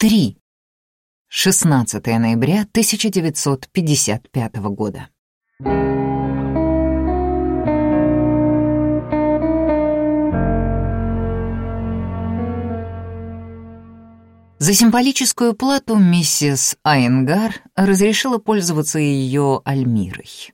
3. 16 ноября 1955 года. За символическую плату миссис Айнгар разрешила пользоваться ее альмирой.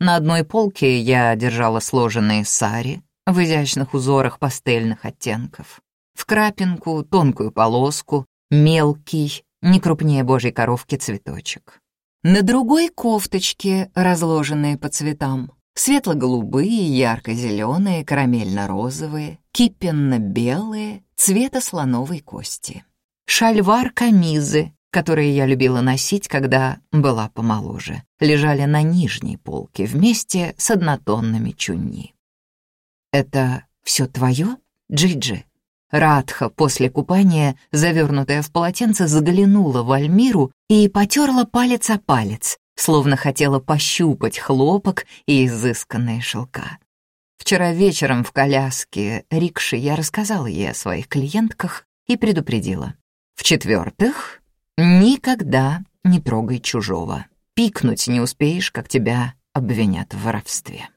На одной полке я держала сложенные сари в изящных узорах пастельных оттенков. В крапинку, тонкую полоску, мелкий, не крупнее божьей коровки цветочек. На другой кофточке, разложенные по цветам, светло-голубые, ярко-зеленые, карамельно-розовые, кипенно-белые, цвета слоновой кости. Шальвар камизы, которые я любила носить, когда была помоложе, лежали на нижней полке вместе с однотонными чунни. «Это все твое, Джиджи?» Радха после купания, завернутая в полотенце, заглянула в Альмиру и потерла палец о палец, словно хотела пощупать хлопок и изысканные шелка. Вчера вечером в коляске рикши я рассказала ей о своих клиентках и предупредила. В-четвертых, никогда не трогай чужого. Пикнуть не успеешь, как тебя обвинят в воровстве.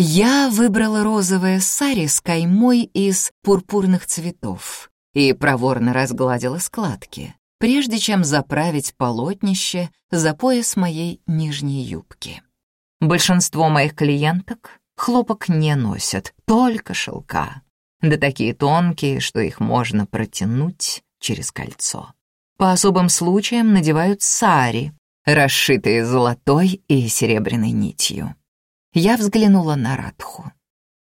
Я выбрала розовое сари с каймой из пурпурных цветов и проворно разгладила складки, прежде чем заправить полотнище за пояс моей нижней юбки. Большинство моих клиенток хлопок не носят, только шелка, да такие тонкие, что их можно протянуть через кольцо. По особым случаям надевают сари, расшитые золотой и серебряной нитью. Я взглянула на Радху.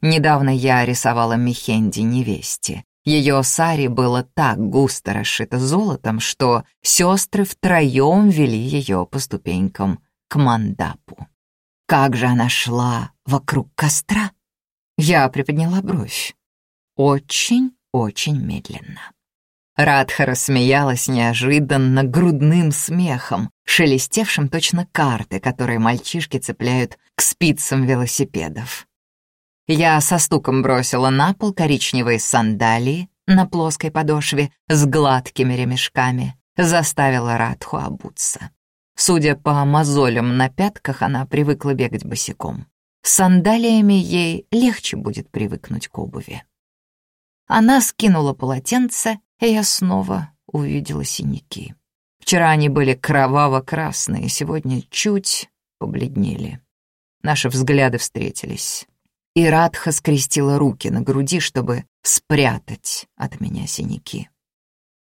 Недавно я рисовала Мехенди невесте. Ее сари было так густо расшито золотом, что сестры втроем вели ее по ступенькам к мандапу. Как же она шла вокруг костра? Я приподняла бровь. Очень-очень медленно. Радха рассмеялась неожиданно грудным смехом, шелестевшим точно карты, которые мальчишки цепляют к спицам велосипедов. Я со стуком бросила на пол коричневые сандалии на плоской подошве с гладкими ремешками, заставила Радху обуться. Судя по мозолям на пятках, она привыкла бегать босиком. С сандалиями ей легче будет привыкнуть к обуви. Она скинула полотенце и я снова увидела синяки. Вчера они были кроваво-красные, сегодня чуть побледнели. Наши взгляды встретились. И Радха скрестила руки на груди, чтобы спрятать от меня синяки.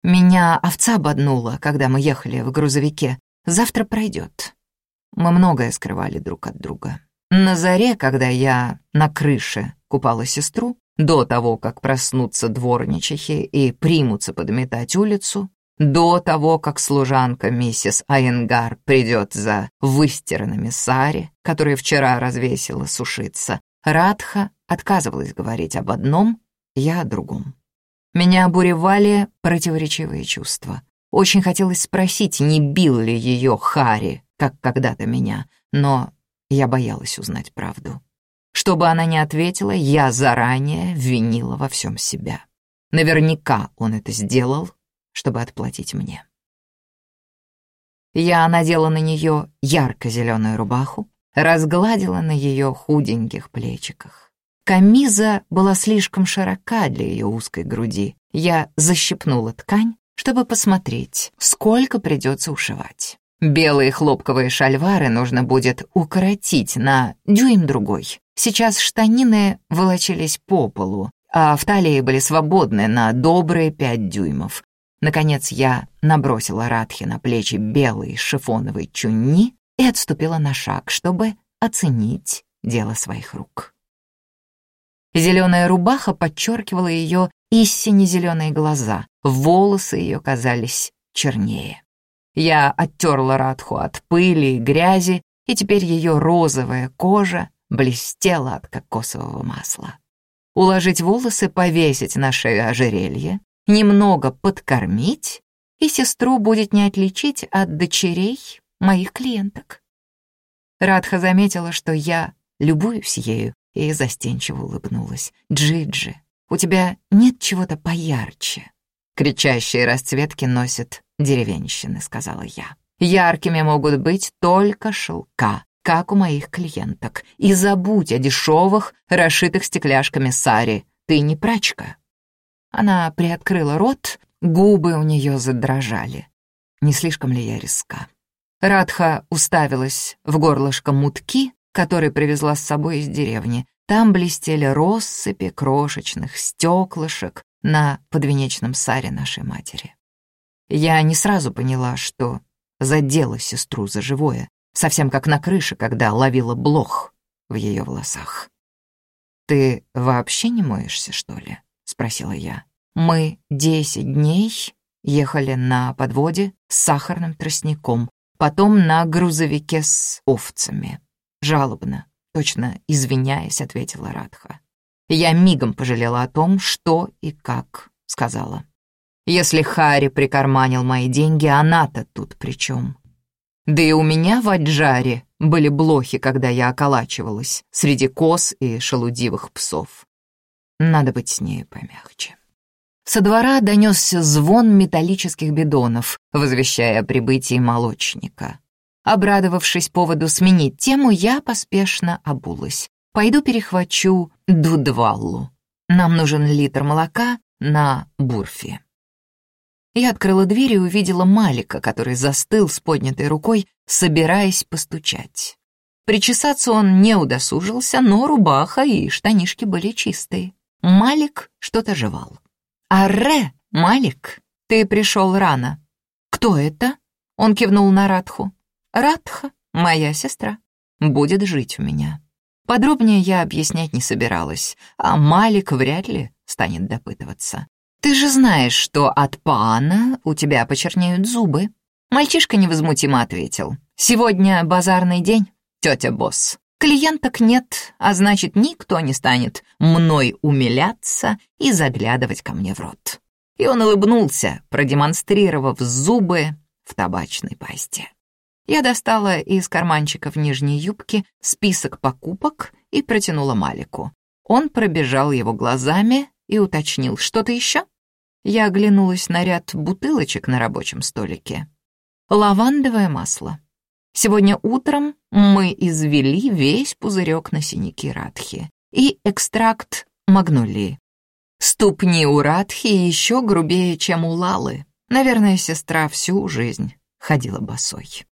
Меня овца ободнула, когда мы ехали в грузовике. Завтра пройдет. Мы многое скрывали друг от друга. На заре, когда я на крыше купала сестру, до того, как проснутся дворничихи и примутся подметать улицу, до того, как служанка миссис Айенгар придет за выстиранными сари, которые вчера развесила сушиться, Радха отказывалась говорить об одном, я о другом. Меня обуревали противоречивые чувства. Очень хотелось спросить, не бил ли ее Хари, как когда-то меня, но я боялась узнать правду. Что бы она ни ответила, я заранее винила во всем себя. Наверняка он это сделал, чтобы отплатить мне. Я надела на нее ярко-зеленую рубаху, разгладила на ее худеньких плечиках. Камиза была слишком широка для ее узкой груди. Я защипнула ткань, чтобы посмотреть, сколько придется ушивать. Белые хлопковые шальвары нужно будет укоротить на дюйм-другой. Сейчас штанины волочились по полу, а в талии были свободны на добрые пять дюймов. Наконец я набросила Радхи на плечи белый шифоновый чунни и отступила на шаг, чтобы оценить дело своих рук. Зеленая рубаха подчеркивала ее истинно зеленые глаза, волосы ее казались чернее. Я оттерла Радху от пыли и грязи, и теперь ее розовая кожа блестела от кокосового масла. Уложить волосы, повесить на шею ожерелье, немного подкормить, и сестру будет не отличить от дочерей моих клиенток. Радха заметила, что я любуюсь ею, и застенчиво улыбнулась. «Джиджи, у тебя нет чего-то поярче?» Кричащие расцветки носят деревенщины», — сказала я. «Яркими могут быть только шелка, как у моих клиенток. И забудь о дешевых, расшитых стекляшками сари. Ты не прачка». Она приоткрыла рот, губы у нее задрожали. Не слишком ли я риска? Радха уставилась в горлышко мутки, который привезла с собой из деревни. Там блестели россыпи крошечных стеклышек на подвенечном саре нашей матери. Я не сразу поняла, что задела сестру за живое, совсем как на крыше, когда ловила блох в ее волосах. «Ты вообще не моешься, что ли?» — спросила я. «Мы десять дней ехали на подводе с сахарным тростником, потом на грузовике с овцами. Жалобно, точно извиняясь, ответила Радха. Я мигом пожалела о том, что и как, сказала. Если Хари прикарманил мои деньги, она-то тут при чем? Да и у меня в Аджаре были блохи, когда я околачивалась среди коз и шелудивых псов. Надо быть с ней помягче. Со двора донесся звон металлических бидонов, возвещая о прибытии молочника. Обрадовавшись поводу сменить тему, я поспешно обулась. Пойду перехвачу Дудваллу. Нам нужен литр молока на бурфе. Я открыла дверь и увидела Малика, который застыл с поднятой рукой, собираясь постучать. Причесаться он не удосужился, но рубаха и штанишки были чистые. Малик что-то жевал. «Арре, Малик, ты пришел рано». «Кто это?» — он кивнул на Радху. «Радха, моя сестра, будет жить у меня». Подробнее я объяснять не собиралась, а Малик вряд ли станет допытываться. «Ты же знаешь, что от пана у тебя почернеют зубы». Мальчишка невозмутимо ответил. «Сегодня базарный день, тетя босс. Клиенток нет, а значит, никто не станет мной умиляться и заглядывать ко мне в рот». И он улыбнулся, продемонстрировав зубы в табачной пасте. Я достала из карманчиков нижней юбки список покупок и протянула Малику. Он пробежал его глазами и уточнил, что-то еще? Я оглянулась на ряд бутылочек на рабочем столике. Лавандовое масло. Сегодня утром мы извели весь пузырек на синяки Радхи и экстракт магнолии. Ступни у Радхи еще грубее, чем у Лалы. Наверное, сестра всю жизнь ходила босой.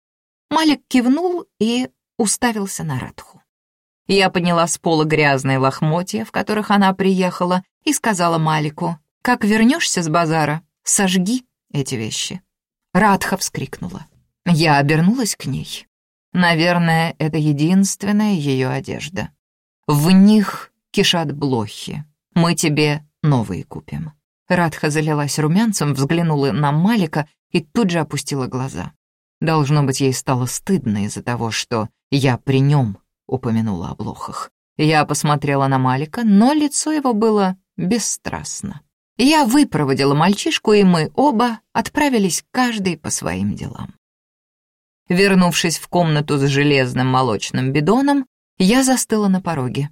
Малик кивнул и уставился на Радху. Я подняла с пола грязные лохмотья, в которых она приехала, и сказала Малику, «Как вернешься с базара, сожги эти вещи». Радха вскрикнула. Я обернулась к ней. Наверное, это единственная ее одежда. В них кишат блохи. Мы тебе новые купим. Радха залилась румянцем, взглянула на Малика и тут же опустила глаза. Должно быть, ей стало стыдно из-за того, что я при нем упомянула о блохах. Я посмотрела на Малика, но лицо его было бесстрастно. Я выпроводила мальчишку, и мы оба отправились каждый по своим делам. Вернувшись в комнату с железным молочным бидоном, я застыла на пороге.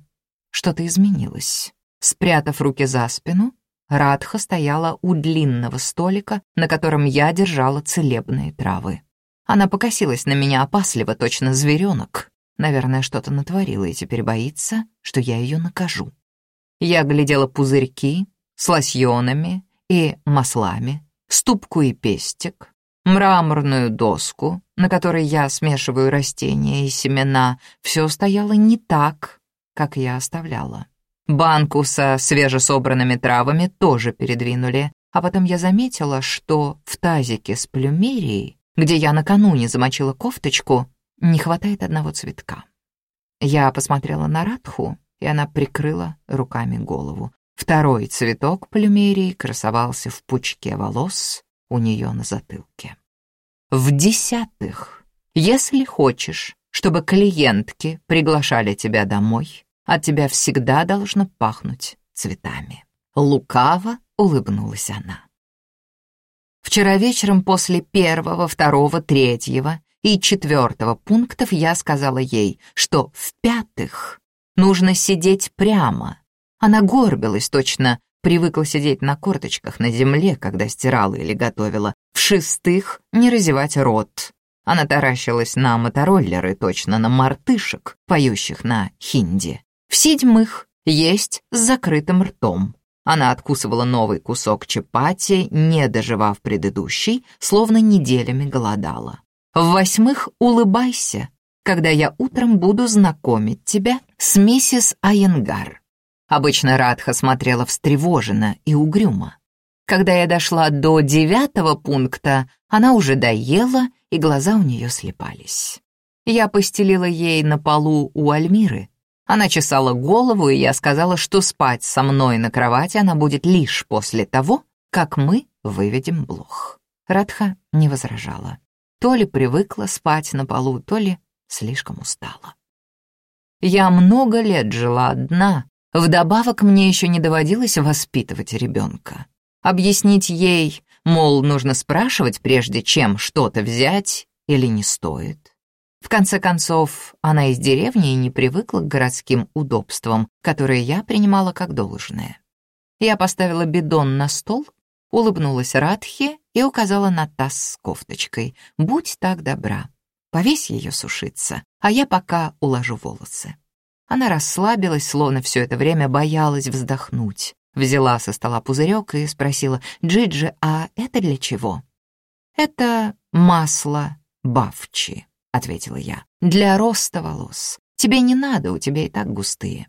Что-то изменилось. Спрятав руки за спину, Радха стояла у длинного столика, на котором я держала целебные травы. Она покосилась на меня опасливо, точно зверенок. Наверное, что-то натворила и теперь боится, что я ее накажу. Я глядела пузырьки с лосьонами и маслами, ступку и пестик, мраморную доску, на которой я смешиваю растения и семена. Все стояло не так, как я оставляла. Банку со свежесобранными травами тоже передвинули, а потом я заметила, что в тазике с плюмерией где я накануне замочила кофточку, не хватает одного цветка. Я посмотрела на Радху, и она прикрыла руками голову. Второй цветок плюмерии красовался в пучке волос у нее на затылке. В-десятых, если хочешь, чтобы клиентки приглашали тебя домой, от тебя всегда должно пахнуть цветами. Лукаво улыбнулась она. Вчера вечером после первого, второго, третьего и четвертого пунктов я сказала ей, что в-пятых нужно сидеть прямо. Она горбилась точно, привыкла сидеть на корточках на земле, когда стирала или готовила, В-шестых, не разевать рот. Она таращилась на мотороллеры, точно на мартышек, поющих на хинди. В-седьмых, есть с закрытым ртом. Она откусывала новый кусок чапати, не доживав предыдущий, словно неделями голодала. В-восьмых, улыбайся, когда я утром буду знакомить тебя с миссис Айенгар. Обычно Радха смотрела встревоженно и угрюмо. Когда я дошла до девятого пункта, она уже доела, и глаза у нее слепались. Я постелила ей на полу у Альмиры. Она чесала голову, и я сказала, что спать со мной на кровати она будет лишь после того, как мы выведем блох. Радха не возражала. То ли привыкла спать на полу, то ли слишком устала. Я много лет жила одна, вдобавок мне еще не доводилось воспитывать ребенка. Объяснить ей, мол, нужно спрашивать, прежде чем что-то взять или не стоит. В конце концов, она из деревни и не привыкла к городским удобствам, которые я принимала как должное. Я поставила бидон на стол, улыбнулась Радхе и указала на таз с кофточкой. «Будь так добра, повесь ее сушиться, а я пока уложу волосы». Она расслабилась, словно все это время боялась вздохнуть. Взяла со стола пузырек и спросила, «Джиджи, а это для чего?» «Это масло бафчи», — ответила я, «для роста волос. Тебе не надо, у тебя и так густые».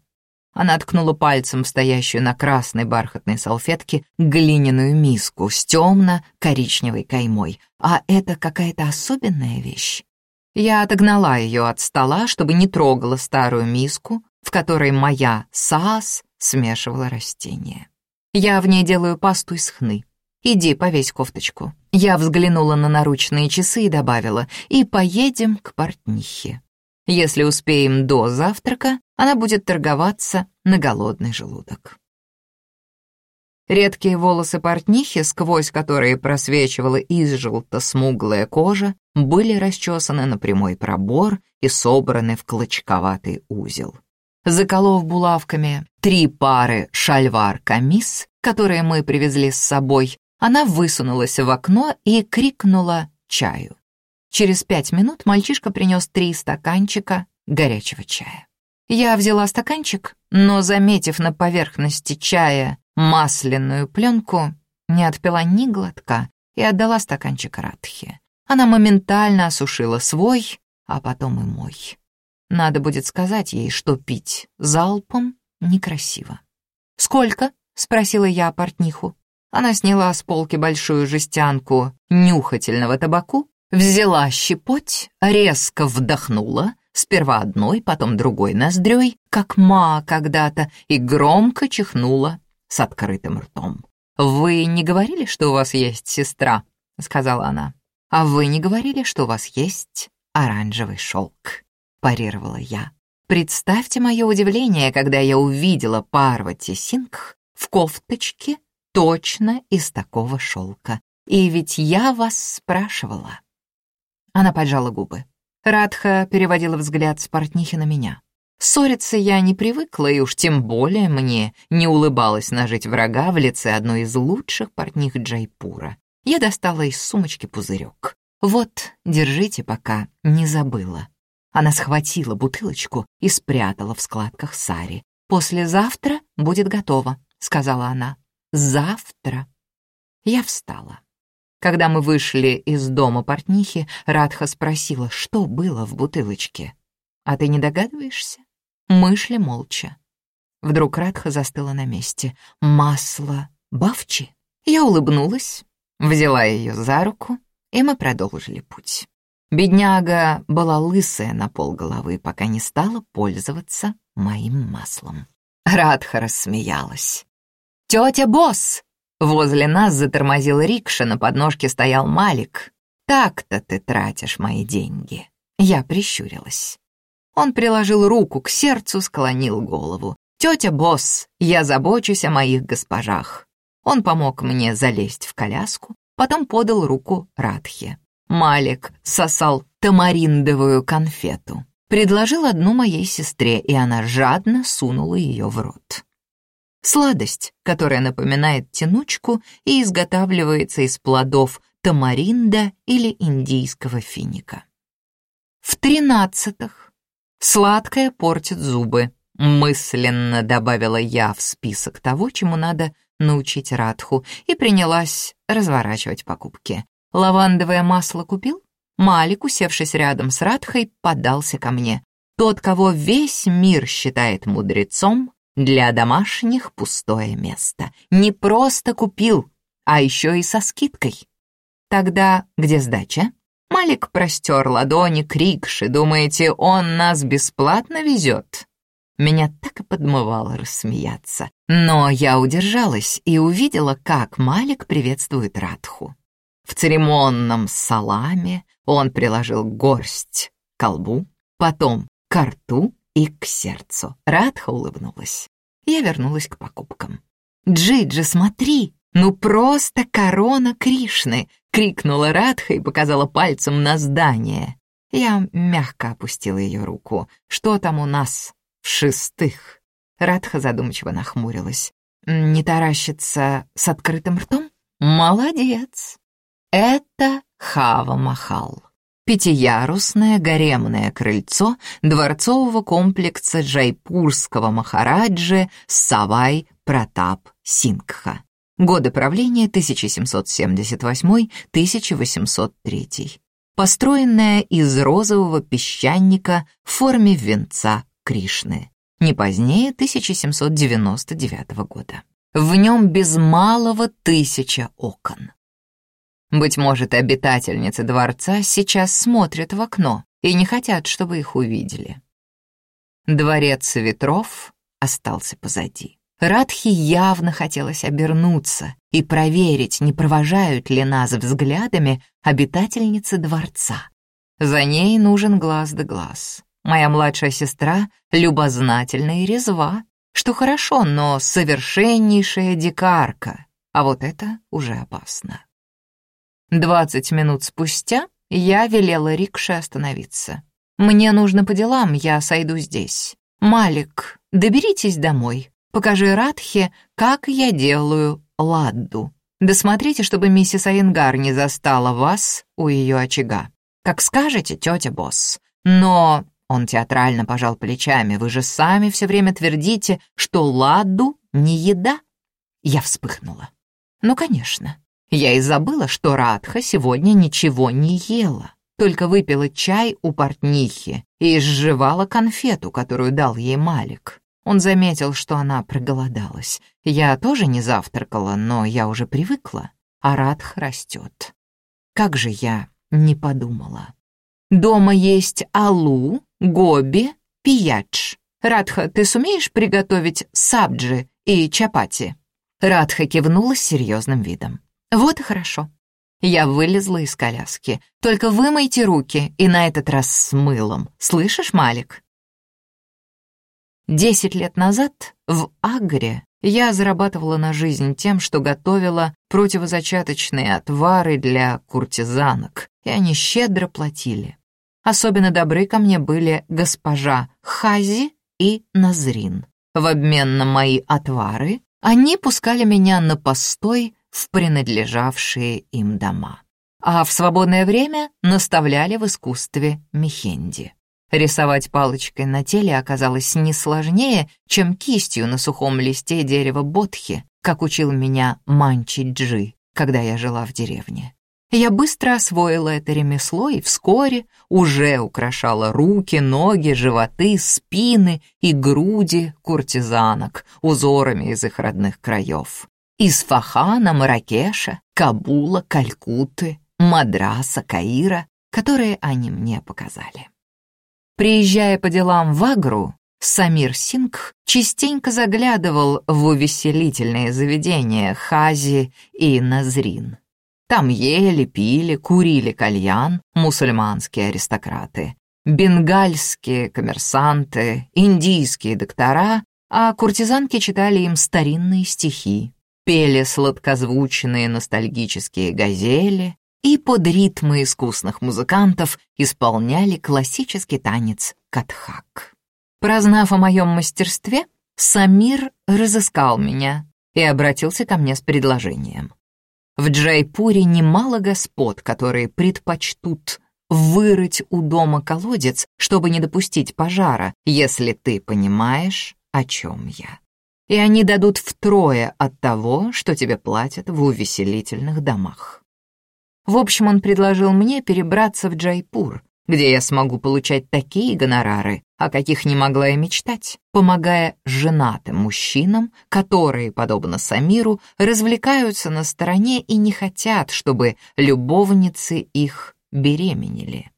Она ткнула пальцем в стоящую на красной бархатной салфетке глиняную миску с темно-коричневой каймой. «А это какая-то особенная вещь?» Я отогнала ее от стола, чтобы не трогала старую миску, в которой моя САС смешивала растения. Я в ней делаю пасту из хны. Иди, повесь кофточку. Я взглянула на наручные часы и добавила, и поедем к портнихе. Если успеем до завтрака, она будет торговаться на голодный желудок. Редкие волосы портнихи, сквозь которые просвечивала изжелто-смуглая кожа, были расчесаны на прямой пробор и собраны в клочковатый узел. Заколов булавками три пары шальвар-камис, которые мы привезли с собой, она высунулась в окно и крикнула чаю. Через пять минут мальчишка принес три стаканчика горячего чая. Я взяла стаканчик, но, заметив на поверхности чая масляную пленку, не отпила ни глотка и отдала стаканчик Радхе. Она моментально осушила свой, а потом и мой. Надо будет сказать ей, что пить залпом некрасиво. «Сколько?» — спросила я портниху. Она сняла с полки большую жестянку нюхательного табаку, взяла щепоть, резко вдохнула, сперва одной, потом другой ноздрёй, как ма когда-то, и громко чихнула с открытым ртом. «Вы не говорили, что у вас есть сестра?» — сказала она. «А вы не говорили, что у вас есть оранжевый шелк?» парировала я. Представьте мое удивление, когда я увидела Парвати Сингх в кофточке точно из такого шелка. И ведь я вас спрашивала. Она поджала губы. Радха переводила взгляд с портнихи на меня. Ссориться я не привыкла, и уж тем более мне не улыбалась нажить врага в лице одной из лучших портних Джайпура. Я достала из сумочки пузырек. Вот, держите пока, не забыла. Она схватила бутылочку и спрятала в складках сари. «Послезавтра будет готово», — сказала она. «Завтра». Я встала. Когда мы вышли из дома портнихи, Радха спросила, что было в бутылочке. «А ты не догадываешься?» Мы шли молча. Вдруг Радха застыла на месте. «Масло бавчи?» Я улыбнулась, взяла ее за руку, и мы продолжили путь. Бедняга была лысая на полголовы, пока не стала пользоваться моим маслом. Радха рассмеялась. «Тетя Босс!» Возле нас затормозил рикша, на подножке стоял Малик. «Так-то ты тратишь мои деньги». Я прищурилась. Он приложил руку к сердцу, склонил голову. «Тетя Босс, я забочусь о моих госпожах». Он помог мне залезть в коляску, потом подал руку Радхе. Малик сосал тамариндовую конфету. Предложил одну моей сестре, и она жадно сунула ее в рот. Сладость, которая напоминает тянучку и изготавливается из плодов тамаринда или индийского финика. В-тринадцатых, сладкое портит зубы, мысленно добавила я в список того, чему надо научить Радху, и принялась разворачивать покупки. Лавандовое масло купил? Малик, усевшись рядом с Радхой, подался ко мне. Тот, кого весь мир считает мудрецом, для домашних пустое место. Не просто купил, а еще и со скидкой. Тогда где сдача? Малик простер ладони к рикше. Думаете, он нас бесплатно везет? Меня так и подмывало рассмеяться. Но я удержалась и увидела, как Малик приветствует Радху. В церемонном саламе он приложил горсть к колбу, потом к рту и к сердцу. Радха улыбнулась. Я вернулась к покупкам. «Джиджи, смотри! Ну просто корона Кришны!» — крикнула Радха и показала пальцем на здание. Я мягко опустила ее руку. «Что там у нас?» «В шестых». Радха задумчиво нахмурилась. «Не таращится с открытым ртом?» «Молодец!» Это Хава Махал. Пятиярусное гаремное крыльцо дворцового комплекса Джайпурского Махараджи Савай Пратап Сингха. Годы правления 1778-1803. Построенное из розового песчаника в форме венца Кришны. Не позднее 1799 года. В нем без малого тысяча окон. Быть может, обитательницы дворца сейчас смотрят в окно и не хотят, чтобы их увидели. Дворец ветров остался позади. Радхи явно хотелось обернуться и проверить, не провожают ли нас взглядами обитательницы дворца. За ней нужен глаз да глаз. Моя младшая сестра любознательна и резва, что хорошо, но совершеннейшая дикарка, а вот это уже опасно. Двадцать минут спустя я велела рикше остановиться. «Мне нужно по делам, я сойду здесь. Малик, доберитесь домой. Покажи Радхе, как я делаю ладду. Досмотрите, чтобы миссис Айенгар не застала вас у ее очага. Как скажете, тетя босс. Но...» Он театрально пожал плечами. «Вы же сами все время твердите, что ладду не еда». Я вспыхнула. «Ну, конечно. Я и забыла, что Радха сегодня ничего не ела, только выпила чай у портнихи и изживала конфету, которую дал ей Малик. Он заметил, что она проголодалась. Я тоже не завтракала, но я уже привыкла, а Радх растет. Как же я не подумала. Дома есть алу, гоби, пиядж. Радха, ты сумеешь приготовить сабджи и чапати? Радха кивнула с серьезным видом. Вот и хорошо. Я вылезла из коляски. Только вымойте руки, и на этот раз с мылом. Слышишь, Малик? Десять лет назад в Агре я зарабатывала на жизнь тем, что готовила противозачаточные отвары для куртизанок, и они щедро платили. Особенно добры ко мне были госпожа Хази и Назрин. В обмен на мои отвары они пускали меня на постой в принадлежавшие им дома. А в свободное время наставляли в искусстве мехенди. Рисовать палочкой на теле оказалось не сложнее, чем кистью на сухом листе дерева бодхи, как учил меня Манчи Джи, когда я жила в деревне. Я быстро освоила это ремесло и вскоре уже украшала руки, ноги, животы, спины и груди куртизанок узорами из их родных краев. Из Фахана, Маракеша, Кабула, Калькутты, Мадраса, Каира, которые они мне показали. Приезжая по делам в Агру, Самир Сингх частенько заглядывал в увеселительные заведения Хази и Назрин. Там ели, пили, курили кальян мусульманские аристократы, бенгальские коммерсанты, индийские доктора, а куртизанки читали им старинные стихи, пели сладкозвучные ностальгические газели и под ритмы искусных музыкантов исполняли классический танец катхак. Прознав о моем мастерстве, Самир разыскал меня и обратился ко мне с предложением. В Джайпуре немало господ, которые предпочтут вырыть у дома колодец, чтобы не допустить пожара, если ты понимаешь, о чем я. И они дадут втрое от того, что тебе платят в увеселительных домах. В общем, он предложил мне перебраться в Джайпур, где я смогу получать такие гонорары, о каких не могла и мечтать, помогая женатым мужчинам, которые, подобно Самиру, развлекаются на стороне и не хотят, чтобы любовницы их беременели.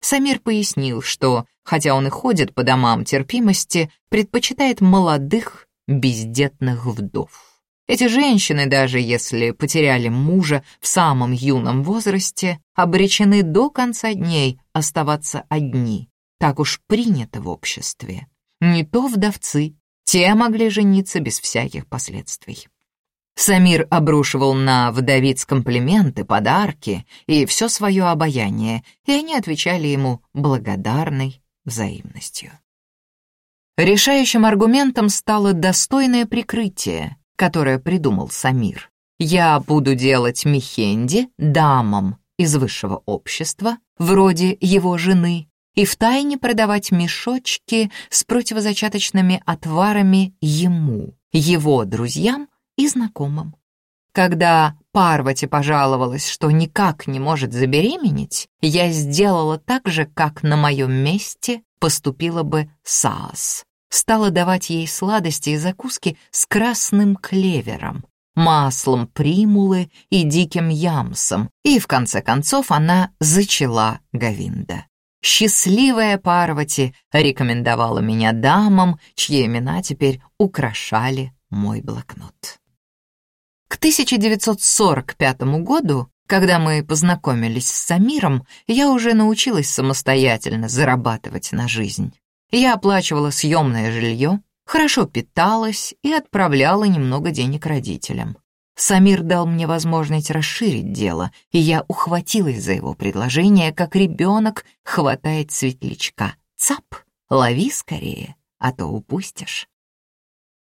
Самир пояснил, что, хотя он и ходит по домам терпимости, предпочитает молодых, бездетных вдов. Эти женщины, даже если потеряли мужа в самом юном возрасте, обречены до конца дней оставаться одни. Так уж принято в обществе. Не то вдовцы, те могли жениться без всяких последствий. Самир обрушивал на вдовиц комплименты, подарки и все свое обаяние, и они отвечали ему благодарной взаимностью. Решающим аргументом стало достойное прикрытие, которое придумал Самир. Я буду делать Михенди дамам из высшего общества, вроде его жены, и втайне продавать мешочки с противозачаточными отварами ему, его друзьям и знакомым. Когда Парвати пожаловалась, что никак не может забеременеть, я сделала так же, как на моем месте поступила бы Саас стала давать ей сладости и закуски с красным клевером, маслом примулы и диким ямсом, и в конце концов она зачала Гавинда. Счастливая Парвати рекомендовала меня дамам, чьи имена теперь украшали мой блокнот. К 1945 году, когда мы познакомились с Самиром, я уже научилась самостоятельно зарабатывать на жизнь. Я оплачивала съемное жилье, хорошо питалась и отправляла немного денег родителям. Самир дал мне возможность расширить дело, и я ухватилась за его предложение, как ребенок хватает светлячка. Цап, лови скорее, а то упустишь.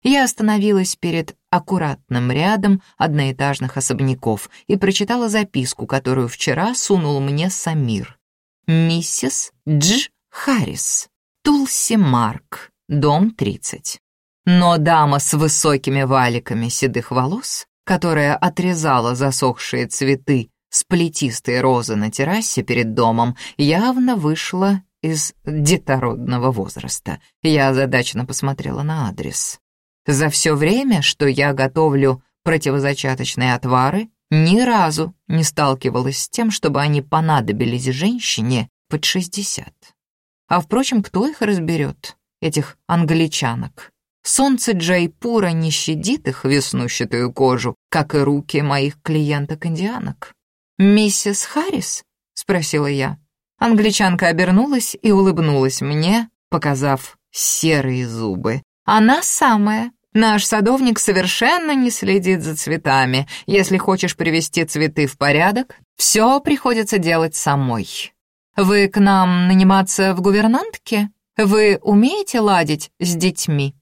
Я остановилась перед аккуратным рядом одноэтажных особняков и прочитала записку, которую вчера сунул мне Самир. «Миссис Дж. Харрис, Тулси Марк, дом 30. Но дама с высокими валиками седых волос, которая отрезала засохшие цветы с плетистой розы на террасе перед домом, явно вышла из детородного возраста. Я озадаченно посмотрела на адрес. За все время, что я готовлю противозачаточные отвары, ни разу не сталкивалась с тем, чтобы они понадобились женщине под шестьдесят. А впрочем, кто их разберет, этих англичанок? Солнце Джайпура не щадит их веснущатую кожу, как и руки моих клиенток-индианок. «Миссис Харрис?» — спросила я. Англичанка обернулась и улыбнулась мне, показав серые зубы. «Она самая. Наш садовник совершенно не следит за цветами. Если хочешь привести цветы в порядок, все приходится делать самой. Вы к нам наниматься в гувернантке? Вы умеете ладить с детьми?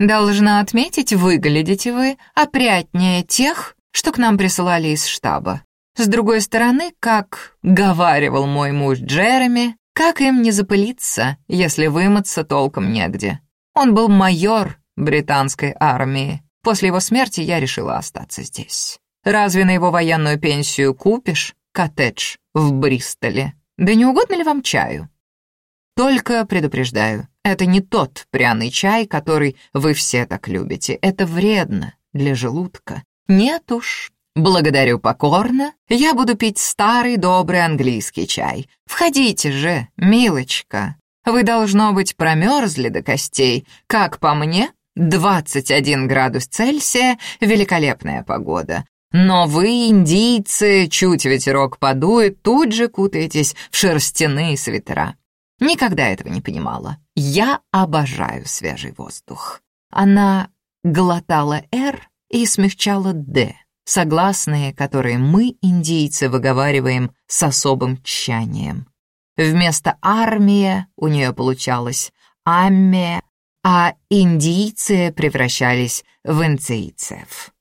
Должна отметить, выглядите вы опрятнее тех, что к нам присылали из штаба. С другой стороны, как говаривал мой муж Джереми, как им не запылиться, если вымыться толком негде. Он был майор британской армии. После его смерти я решила остаться здесь. Разве на его военную пенсию купишь коттедж в Бристоле? Да не угодно ли вам чаю? Только предупреждаю, это не тот пряный чай, который вы все так любите. Это вредно для желудка. Нет уж. Благодарю покорно. Я буду пить старый добрый английский чай. Входите же, милочка. Вы, должно быть, промерзли до костей. Как по мне, 21 градус Цельсия — великолепная погода. Но вы, индийцы, чуть ветерок подует, тут же кутаетесь в шерстяные свитера. Никогда этого не понимала. Я обожаю свежий воздух. Она глотала «Р» и смягчала «Д», согласные, которые мы, индийцы, выговариваем с особым тщанием. Вместо «армия» у нее получалось «амме», а индийцы превращались в инцийцев.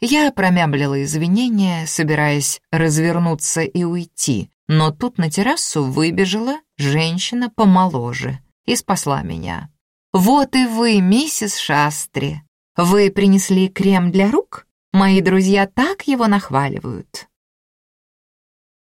Я промямлила извинения, собираясь развернуться и уйти, но тут на террасу выбежала женщина помоложе и спасла меня. «Вот и вы, миссис Шастри. Вы принесли крем для рук? Мои друзья так его нахваливают».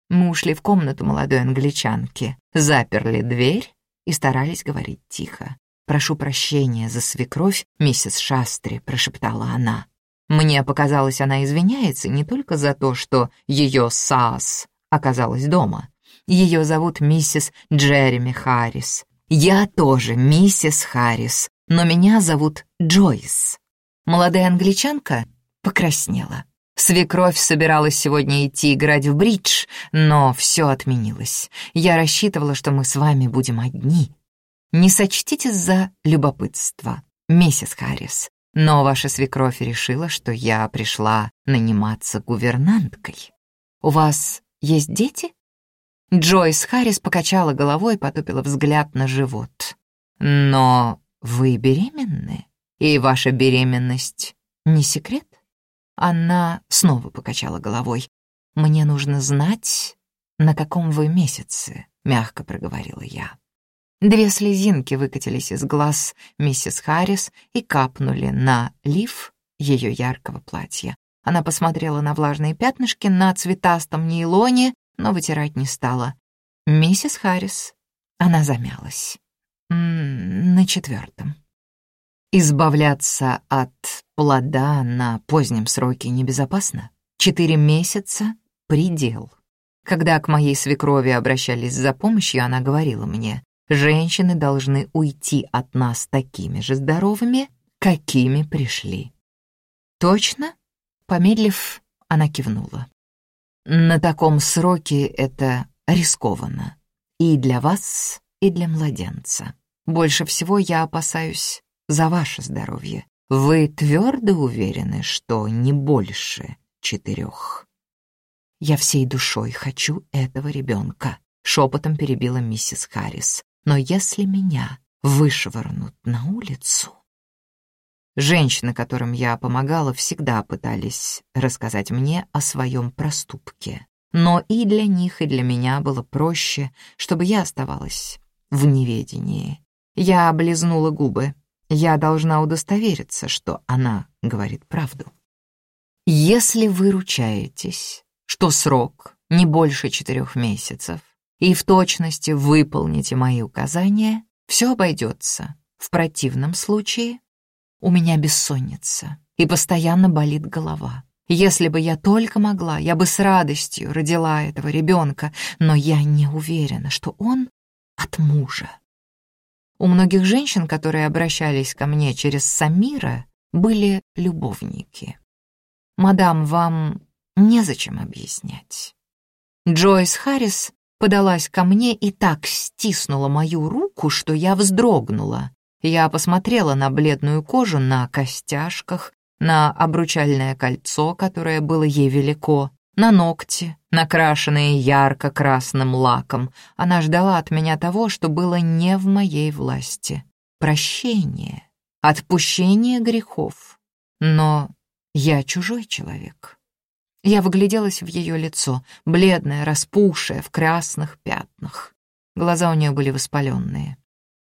Мы ушли в комнату молодой англичанки, заперли дверь и старались говорить тихо. «Прошу прощения за свекровь, миссис Шастри», — прошептала она. Мне показалось, она извиняется не только за то, что ее САС оказалась дома. Ее зовут миссис Джереми Харрис. Я тоже миссис Харрис, но меня зовут Джойс. Молодая англичанка покраснела. Свекровь собиралась сегодня идти играть в бридж, но все отменилось. Я рассчитывала, что мы с вами будем одни. Не сочтите за любопытство, миссис Харрис, но ваша свекровь решила, что я пришла наниматься гувернанткой. У вас есть дети? Джойс Харрис покачала головой и потупила взгляд на живот. Но вы беременны, и ваша беременность не секрет? Она снова покачала головой. «Мне нужно знать, на каком вы месяце», — мягко проговорила я. Две слезинки выкатились из глаз миссис Харрис и капнули на лиф ее яркого платья. Она посмотрела на влажные пятнышки на цветастом нейлоне, но вытирать не стала. «Миссис Харрис». Она замялась. «М -м, «На четвертом». Избавляться от плода на позднем сроке небезопасно. Четыре месяца — предел. Когда к моей свекрови обращались за помощью, она говорила мне, женщины должны уйти от нас такими же здоровыми, какими пришли. «Точно?» — помедлив, она кивнула. «На таком сроке это рискованно. И для вас, и для младенца. Больше всего я опасаюсь за ваше здоровье. Вы твердо уверены, что не больше четырех? Я всей душой хочу этого ребенка, шепотом перебила миссис Харрис. Но если меня вышвырнут на улицу... Женщины, которым я помогала, всегда пытались рассказать мне о своем проступке. Но и для них, и для меня было проще, чтобы я оставалась в неведении. Я облизнула губы. Я должна удостовериться, что она говорит правду. Если вы ручаетесь, что срок не больше четырех месяцев, и в точности выполните мои указания, все обойдется. В противном случае у меня бессонница и постоянно болит голова. Если бы я только могла, я бы с радостью родила этого ребенка, но я не уверена, что он от мужа. У многих женщин, которые обращались ко мне через Самира, были любовники. «Мадам, вам незачем объяснять». Джойс Харрис подалась ко мне и так стиснула мою руку, что я вздрогнула. Я посмотрела на бледную кожу на костяшках, на обручальное кольцо, которое было ей велико, на ногти, накрашенные ярко-красным лаком. Она ждала от меня того, что было не в моей власти. Прощение, отпущение грехов. Но я чужой человек. Я выгляделась в ее лицо, бледное, распухшее, в красных пятнах. Глаза у нее были воспаленные.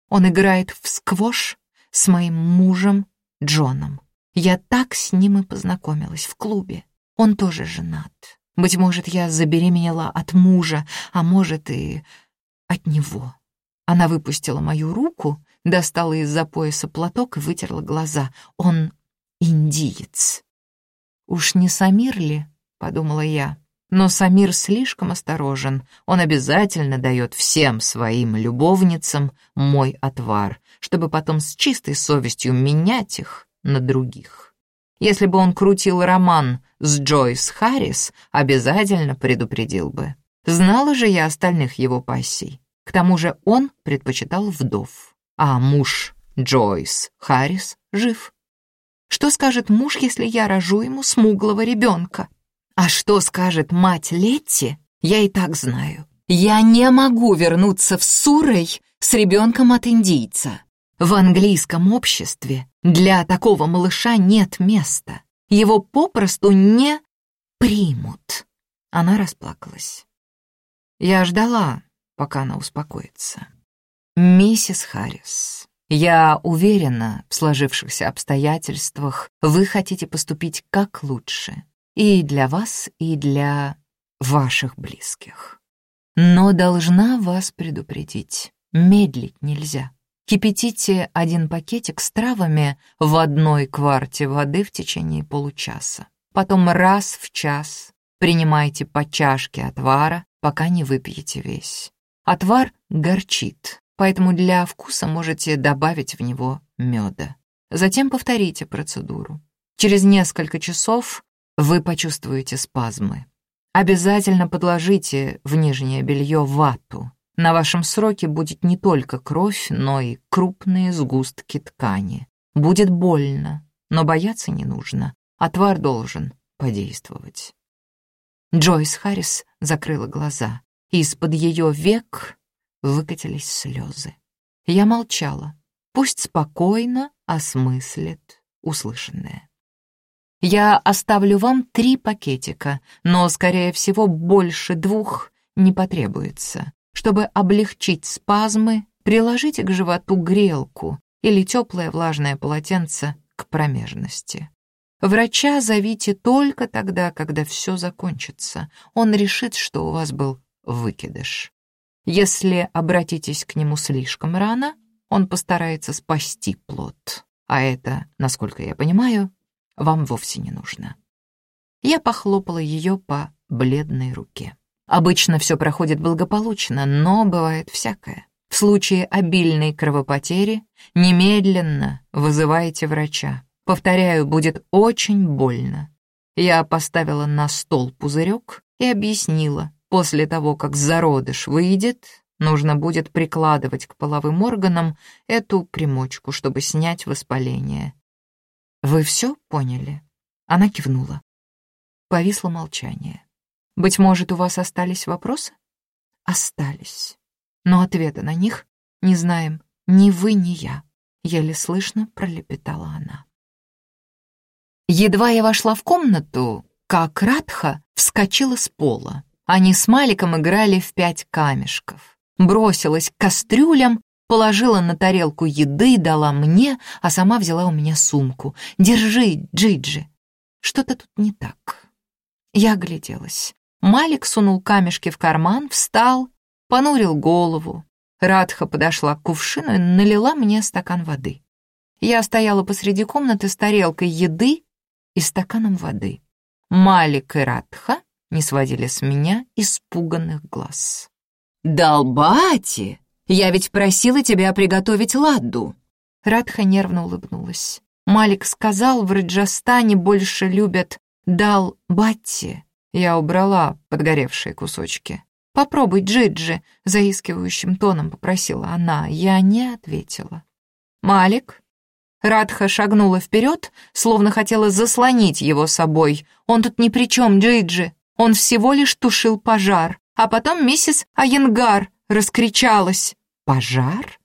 Он играет в сквош с моим мужем Джоном. Я так с ним и познакомилась в клубе. Он тоже женат. Быть может, я забеременела от мужа, а может и от него. Она выпустила мою руку, достала из-за пояса платок и вытерла глаза. Он индиец. «Уж не Самир ли?» — подумала я. Но Самир слишком осторожен. Он обязательно дает всем своим любовницам мой отвар, чтобы потом с чистой совестью менять их на других. Если бы он крутил роман с Джойс Харрис, обязательно предупредил бы. Знала же я остальных его пассий. К тому же он предпочитал вдов, а муж Джойс Харрис жив. Что скажет муж, если я рожу ему смуглого ребенка? А что скажет мать Летти, я и так знаю. Я не могу вернуться в Сурой с ребенком от индийца. В английском обществе для такого малыша нет места. Его попросту не примут. Она расплакалась. Я ждала, пока она успокоится. «Миссис Харрис, я уверена, в сложившихся обстоятельствах вы хотите поступить как лучше. И для вас, и для ваших близких. Но должна вас предупредить, медлить нельзя. Кипятите один пакетик с травами в одной кварте воды в течение получаса. Потом раз в час принимайте по чашке отвара, пока не выпьете весь. Отвар горчит, поэтому для вкуса можете добавить в него меда. Затем повторите процедуру. Через несколько часов вы почувствуете спазмы. Обязательно подложите в нижнее белье вату. На вашем сроке будет не только кровь, но и крупные сгустки ткани. Будет больно, но бояться не нужно. Отвар должен подействовать. Джойс Харрис закрыла глаза, из-под ее век выкатились слезы. Я молчала. Пусть спокойно осмыслит услышанное. Я оставлю вам три пакетика, но, скорее всего, больше двух не потребуется. Чтобы облегчить спазмы, приложите к животу грелку или теплое влажное полотенце к промежности. Врача зовите только тогда, когда все закончится. Он решит, что у вас был выкидыш. Если обратитесь к нему слишком рано, он постарается спасти плод. А это, насколько я понимаю, вам вовсе не нужно. Я похлопала ее по бледной руке. Обычно все проходит благополучно, но бывает всякое. В случае обильной кровопотери немедленно вызывайте врача. Повторяю, будет очень больно. Я поставила на стол пузырек и объяснила, после того, как зародыш выйдет, нужно будет прикладывать к половым органам эту примочку, чтобы снять воспаление. «Вы все поняли?» Она кивнула. Повисло молчание. «Быть может, у вас остались вопросы?» «Остались. Но ответа на них не знаем ни вы, ни я», — еле слышно пролепетала она. Едва я вошла в комнату, как Радха вскочила с пола. Они с Маликом играли в пять камешков. Бросилась к кастрюлям, положила на тарелку еды, дала мне, а сама взяла у меня сумку. «Держи, Джиджи!» Что-то тут не так. Я огляделась. Малик сунул камешки в карман, встал, понурил голову. Радха подошла к кувшину и налила мне стакан воды. Я стояла посреди комнаты с тарелкой еды и стаканом воды. Малик и Радха не сводили с меня испуганных глаз. «Долбати! Я ведь просила тебя приготовить ладду!» Радха нервно улыбнулась. Малик сказал, в Раджастане больше любят дал-батти. Я убрала подгоревшие кусочки. «Попробуй, Джиджи», — заискивающим тоном попросила она. Я не ответила. «Малик, Радха шагнула вперед, словно хотела заслонить его собой. Он тут ни при чем, Джиджи. Он всего лишь тушил пожар. А потом миссис Айенгар раскричалась. «Пожар?»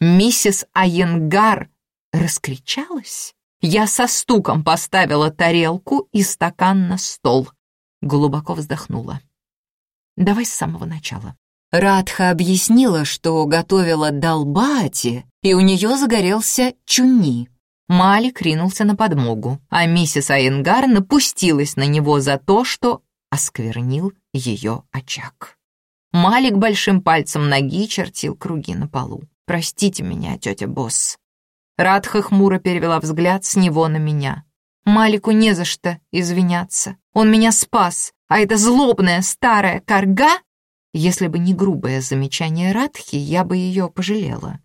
Миссис Айенгар раскричалась? Я со стуком поставила тарелку и стакан на стол. Глубоко вздохнула. Давай с самого начала. Радха объяснила, что готовила долбати, и у нее загорелся чуни. Малик ринулся на подмогу, а миссис Айенгар напустилась на него за то, что осквернил ее очаг. Малик большим пальцем ноги чертил круги на полу. «Простите меня, тетя Босс». Радха хмуро перевела взгляд с него на меня. «Малику не за что извиняться. Он меня спас, а эта злобная старая корга если бы не грубое замечание Радхи, я бы ее пожалела.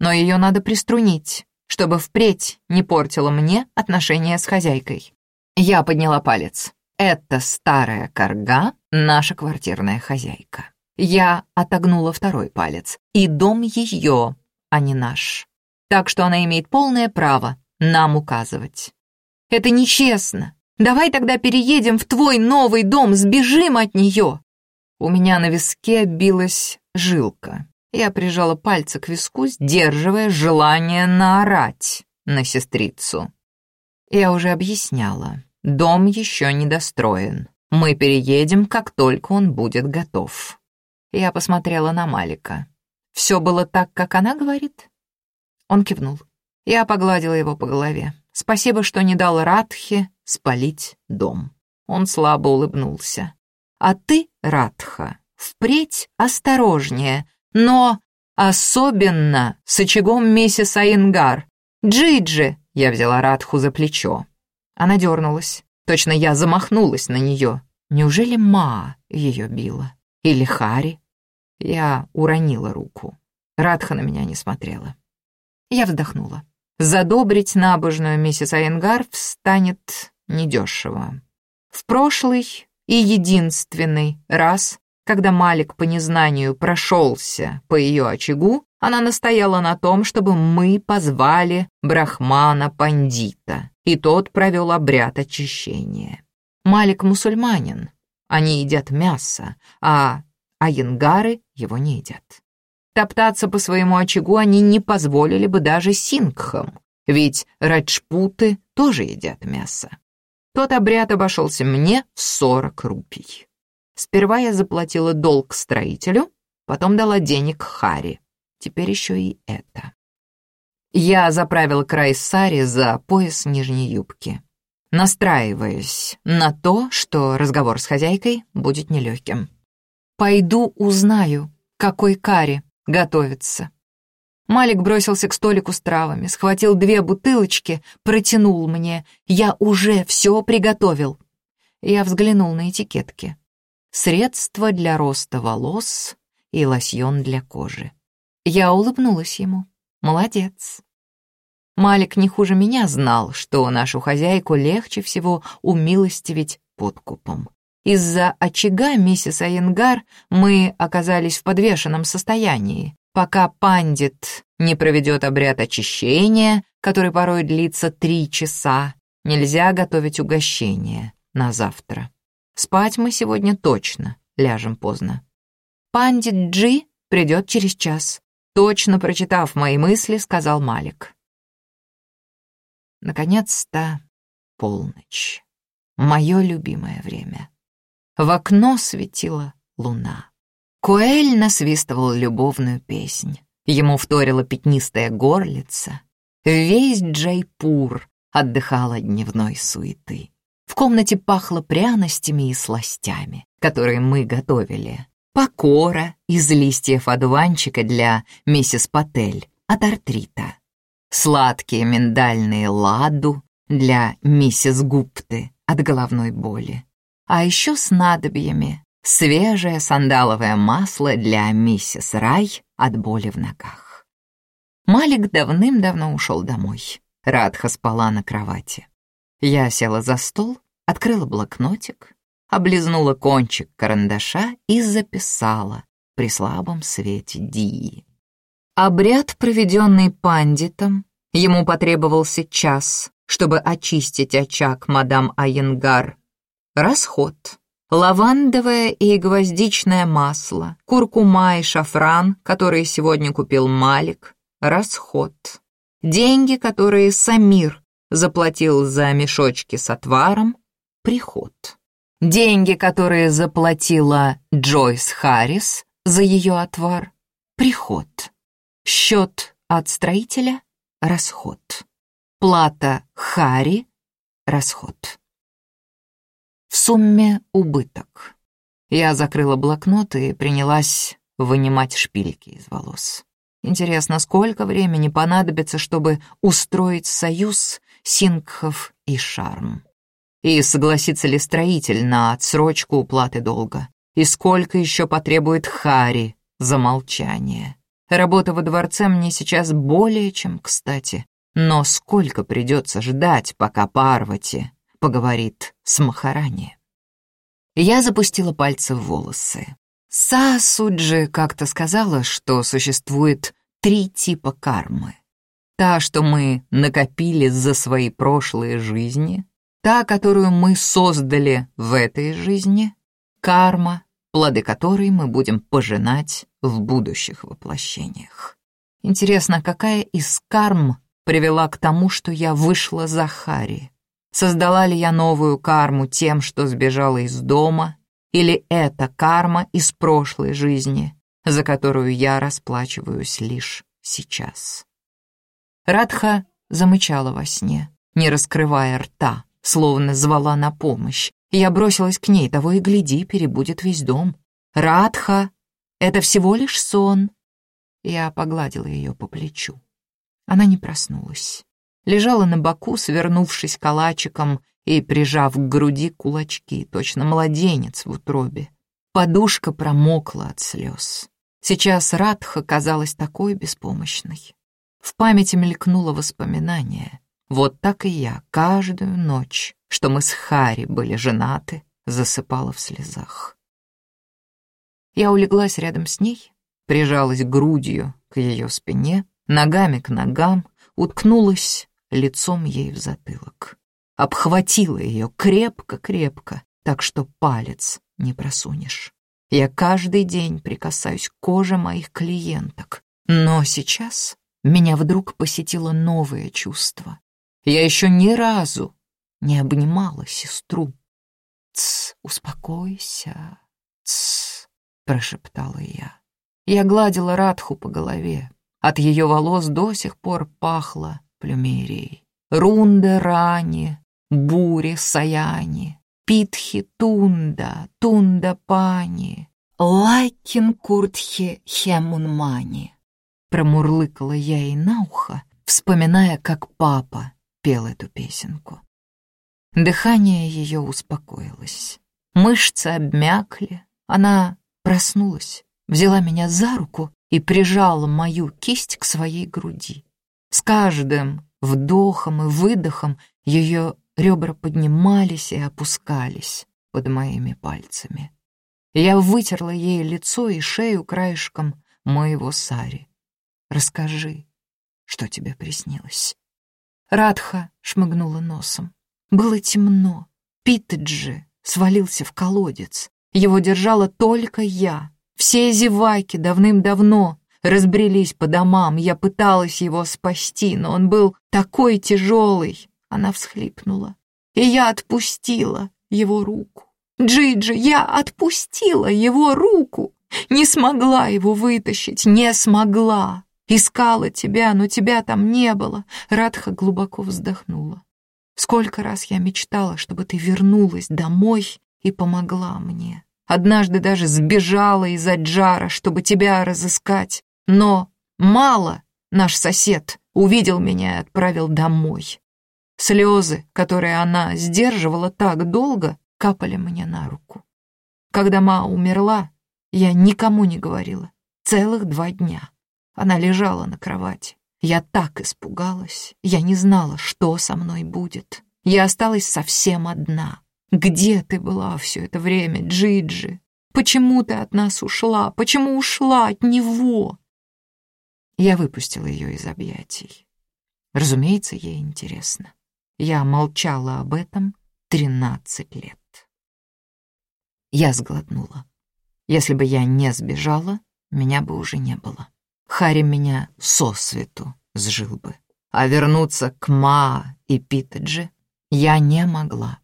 Но ее надо приструнить, чтобы впредь не портила мне отношения с хозяйкой. Я подняла палец. Это старая корга, наша квартирная хозяйка. Я отогнула второй палец. И дом ее, а не наш. Так что она имеет полное право нам указывать. Это нечестно. Давай тогда переедем в твой новый дом, сбежим от нее. У меня на виске билась жилка. Я прижала пальцы к виску, сдерживая желание наорать на сестрицу. Я уже объясняла. дом еще не достроен. Мы переедем, как только он будет готов». Я посмотрела на Малика. «Все было так, как она говорит?» Он кивнул. Я погладила его по голове. «Спасибо, что не дал Радхе спалить дом». Он слабо улыбнулся. «А ты, Радха, впредь осторожнее, но особенно с очагом миссис Айнгар. Джиджи!» Я взяла Радху за плечо. Она дернулась. Точно я замахнулась на нее. Неужели Ма ее била? Или Хари? Я уронила руку. Радха на меня не смотрела. Я вздохнула. Задобрить набожную миссис Айенгар встанет недешево. В прошлый и единственный раз, когда Малик по незнанию прошелся по ее очагу, она настояла на том, чтобы мы позвали брахмана-пандита, и тот провел обряд очищения. Малик мусульманин, они едят мясо, а айенгары его не едят. Топтаться по своему очагу они не позволили бы даже сингхам, ведь раджпуты тоже едят мясо. Тот обряд обошелся мне в сорок рупий. Сперва я заплатила долг строителю, потом дала денег Хари. Теперь еще и это. Я заправила край сари за пояс нижней юбки, настраиваясь на то, что разговор с хозяйкой будет нелегким. «Пойду узнаю, какой карри готовится». Малик бросился к столику с травами, схватил две бутылочки, протянул мне. «Я уже все приготовил». Я взглянул на этикетки. Средство для роста волос и лосьон для кожи. Я улыбнулась ему. Молодец. Малик не хуже меня знал, что нашу хозяйку легче всего умилостивить подкупом. Из-за очага миссис Айенгар мы оказались в подвешенном состоянии, пока пандит не проведет обряд очищения, который порой длится три часа. Нельзя готовить угощение на завтра. Спать мы сегодня точно ляжем поздно. Пандит Джи придет через час. Точно прочитав мои мысли, сказал Малик. Наконец-то полночь. Мое любимое время. В окно светила луна. Куэль насвистывал любовную песнь. Ему вторила пятнистая горлица. Весь Джайпур отдыхал от дневной суеты. В комнате пахло пряностями и сластями, которые мы готовили покора из листьев одуванчика для миссис Патель от артрита, сладкие миндальные ладу для миссис Гупты от головной боли, а еще снадобьями свежее сандаловое масло для миссис Рай от боли в ногах. Малик давным-давно ушел домой. Радха спала на кровати. Я села за стол, открыла блокнотик облизнула кончик карандаша и записала при слабом свете Дии. Обряд, проведенный пандитом, ему потребовался час, чтобы очистить очаг мадам Айенгар. Расход. Лавандовое и гвоздичное масло, куркума и шафран, которые сегодня купил Малик. Расход. Деньги, которые Самир заплатил за мешочки с отваром. Приход. Деньги, которые заплатила Джойс Харрис за ее отвар — приход. Счет от строителя — расход. Плата Хари — расход. В сумме убыток. Я закрыла блокнот и принялась вынимать шпильки из волос. Интересно, сколько времени понадобится, чтобы устроить союз Сингхов и Шарм? И согласится ли строитель на отсрочку уплаты долга? И сколько еще потребует Хари за молчание? Работа во дворце мне сейчас более чем кстати. Но сколько придется ждать, пока Парвати поговорит с Махарани? Я запустила пальцы в волосы. Сасуджи как-то сказала, что существует три типа кармы. Та, что мы накопили за свои прошлые жизни, Та, которую мы создали в этой жизни, карма, плоды которой мы будем пожинать в будущих воплощениях. Интересно, какая из карм привела к тому, что я вышла за Хари? Создала ли я новую карму тем, что сбежала из дома, или это карма из прошлой жизни, за которую я расплачиваюсь лишь сейчас? Радха замычала во сне, не раскрывая рта, словно звала на помощь. Я бросилась к ней, того и гляди, перебудет весь дом. «Радха, это всего лишь сон!» Я погладила ее по плечу. Она не проснулась. Лежала на боку, свернувшись калачиком и прижав к груди кулачки, точно младенец в утробе. Подушка промокла от слез. Сейчас Радха казалась такой беспомощной. В памяти мелькнуло воспоминание. Вот так и я каждую ночь, что мы с Хари были женаты, засыпала в слезах. Я улеглась рядом с ней, прижалась грудью к ее спине, ногами к ногам, уткнулась лицом ей в затылок. Обхватила ее крепко-крепко, так что палец не просунешь. Я каждый день прикасаюсь к коже моих клиенток, но сейчас меня вдруг посетило новое чувство. Я еще ни разу не обнимала сестру. «Тсс, успокойся, тсс», — прошептала я. Я гладила Радху по голове. От ее волос до сих пор пахло плюмерией. Рунда рани, бури саяни, питхи тунда, тунда пани, лайкин куртхи хемунмани. Промурлыкала я ей на ухо, вспоминая, как папа пел эту песенку. Дыхание ее успокоилось. Мышцы обмякли, она проснулась, взяла меня за руку и прижала мою кисть к своей груди. С каждым вдохом и выдохом ее ребра поднимались и опускались под моими пальцами. Я вытерла ей лицо и шею краешком моего сари. Расскажи, что тебе приснилось. Радха шмыгнула носом. Было темно. Питаджи свалился в колодец. Его держала только я. Все зеваки давным-давно разбрелись по домам. Я пыталась его спасти, но он был такой тяжелый. Она всхлипнула. И я отпустила его руку. Джиджи, я отпустила его руку. Не смогла его вытащить, не смогла. Искала тебя, но тебя там не было. Радха глубоко вздохнула. Сколько раз я мечтала, чтобы ты вернулась домой и помогла мне. Однажды даже сбежала из-за Джара, чтобы тебя разыскать. Но мало наш сосед увидел меня и отправил домой. Слезы, которые она сдерживала так долго, капали мне на руку. Когда Ма умерла, я никому не говорила. Целых два дня. Она лежала на кровати. Я так испугалась. Я не знала, что со мной будет. Я осталась совсем одна. Где ты была все это время, Джиджи? Почему ты от нас ушла? Почему ушла от него? Я выпустила ее из объятий. Разумеется, ей интересно. Я молчала об этом тринадцать лет. Я сглотнула. Если бы я не сбежала, меня бы уже не было. Харри меня сосвету сжил бы. А вернуться к Ма и Питаджи я не могла.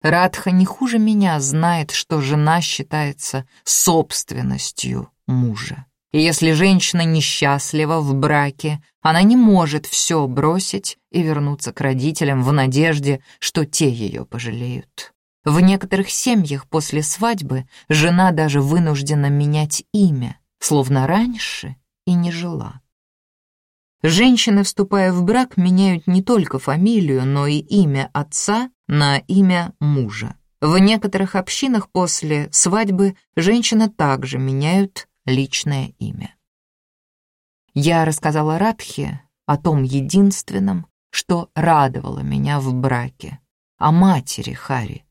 Радха не хуже меня знает, что жена считается собственностью мужа. И если женщина несчастлива в браке, она не может все бросить и вернуться к родителям в надежде, что те ее пожалеют. В некоторых семьях после свадьбы жена даже вынуждена менять имя, словно раньше и не жила. Женщины, вступая в брак, меняют не только фамилию, но и имя отца на имя мужа. В некоторых общинах после свадьбы женщины также меняют личное имя. Я рассказала Радхе о том единственном, что радовало меня в браке, о матери Хари,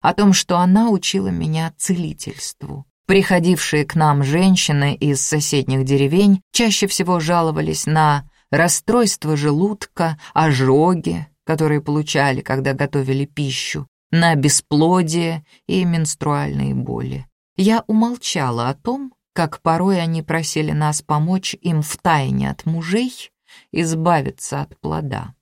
о том, что она учила меня целительству, Приходившие к нам женщины из соседних деревень чаще всего жаловались на расстройство желудка, ожоги, которые получали, когда готовили пищу, на бесплодие и менструальные боли. Я умолчала о том, как порой они просили нас помочь им втайне от мужей избавиться от плода.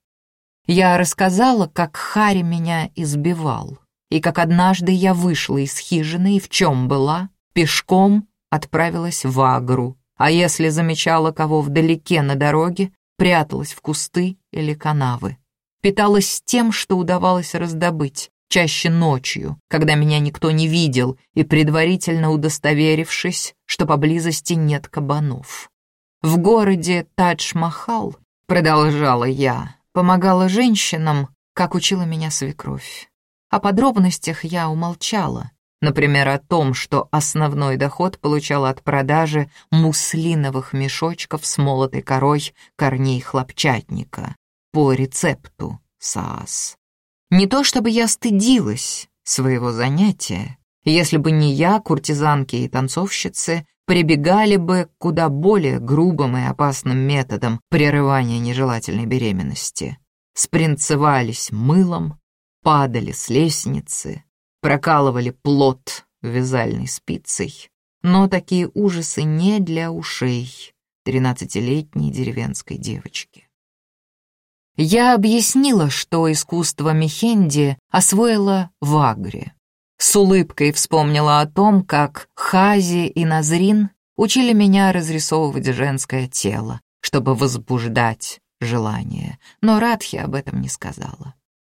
Я рассказала, как Хари меня избивал, и как однажды я вышла из хижины и в чем была, пешком отправилась в Агру, а если замечала кого вдалеке на дороге, пряталась в кусты или канавы. Питалась тем, что удавалось раздобыть, чаще ночью, когда меня никто не видел, и предварительно удостоверившись, что поблизости нет кабанов. В городе Тадж-Махал, продолжала я, помогала женщинам, как учила меня свекровь. О подробностях я умолчала, например, о том, что основной доход получала от продажи муслиновых мешочков с молотой корой корней хлопчатника по рецепту СААС. Не то чтобы я стыдилась своего занятия. Если бы не я, куртизанки и танцовщицы прибегали бы к куда более грубым и опасным методам прерывания нежелательной беременности. Спринцевались мылом, падали с лестницы, прокалывали плод вязальной спицей. Но такие ужасы не для ушей тринадцатилетней деревенской девочки. Я объяснила, что искусство Мехенди освоила в Агре. С улыбкой вспомнила о том, как Хази и Назрин учили меня разрисовывать женское тело, чтобы возбуждать желание, но Радхи об этом не сказала.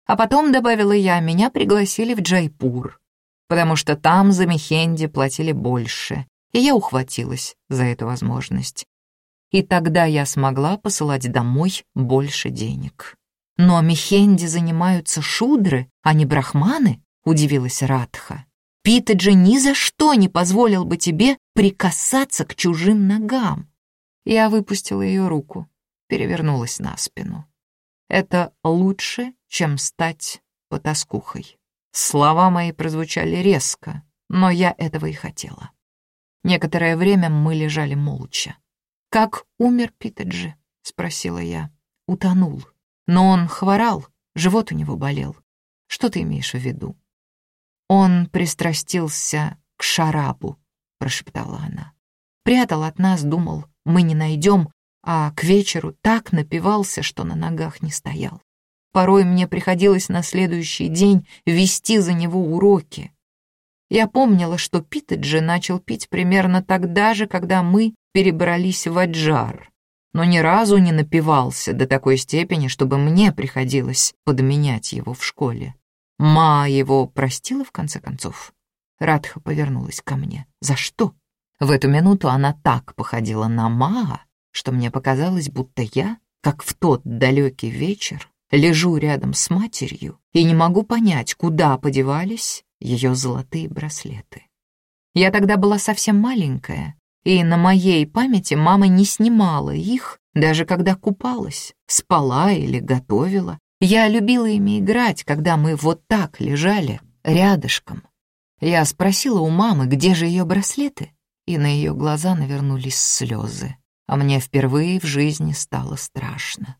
А потом, добавила я, меня пригласили в Джайпур, потому что там за Мехенди платили больше, и я ухватилась за эту возможность и тогда я смогла посылать домой больше денег. «Но Мехенди занимаются шудры, а не брахманы?» — удивилась Радха. «Питаджи ни за что не позволил бы тебе прикасаться к чужим ногам». Я выпустила ее руку, перевернулась на спину. «Это лучше, чем стать потаскухой». Слова мои прозвучали резко, но я этого и хотела. Некоторое время мы лежали молча. «Как умер Питаджи?» — спросила я. «Утонул. Но он хворал, живот у него болел. Что ты имеешь в виду?» «Он пристрастился к шарабу», — прошептала она. «Прятал от нас, думал, мы не найдем, а к вечеру так напивался, что на ногах не стоял. Порой мне приходилось на следующий день вести за него уроки. Я помнила, что Питаджи начал пить примерно тогда же, когда мы перебрались в Аджар, но ни разу не напивался до такой степени, чтобы мне приходилось подменять его в школе. Ма его простила, в конце концов. Радха повернулась ко мне. «За что?» В эту минуту она так походила на Маа, что мне показалось, будто я, как в тот далекий вечер, лежу рядом с матерью и не могу понять, куда подевались ее золотые браслеты. Я тогда была совсем маленькая, и на моей памяти мама не снимала их, даже когда купалась, спала или готовила. Я любила ими играть, когда мы вот так лежали, рядышком. Я спросила у мамы, где же ее браслеты, и на ее глаза навернулись слезы, а мне впервые в жизни стало страшно.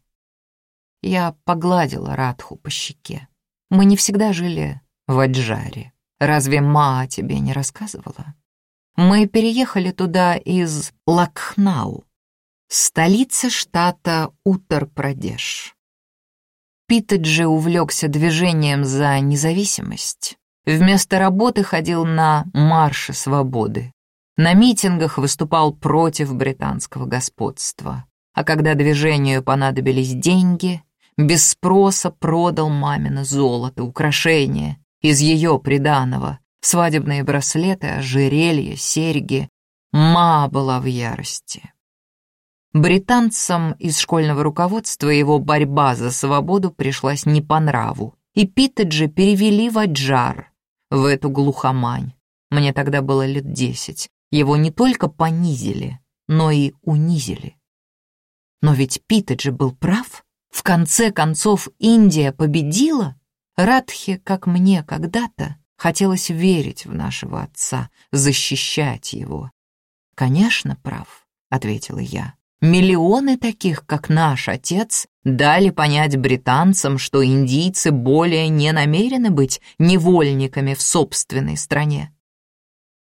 Я погладила Радху по щеке. Мы не всегда жили в Аджаре. Разве Ма тебе не рассказывала? Мы переехали туда из Лакхнау, столица штата Утар-Прадеш. Питаджи увлекся движением за независимость. Вместо работы ходил на марши свободы. На митингах выступал против британского господства. А когда движению понадобились деньги, без спроса продал мамино золото, украшения из ее приданого, свадебные браслеты, ожерелья, серьги. Ма была в ярости. Британцам из школьного руководства его борьба за свободу пришлась не по нраву, и Питаджи перевели в Аджар, в эту глухомань. Мне тогда было лет десять. Его не только понизили, но и унизили. Но ведь Питаджи был прав. В конце концов Индия победила. Радхи, как мне когда-то, Хотелось верить в нашего отца, защищать его. «Конечно, прав», — ответила я. «Миллионы таких, как наш отец, дали понять британцам, что индийцы более не намерены быть невольниками в собственной стране».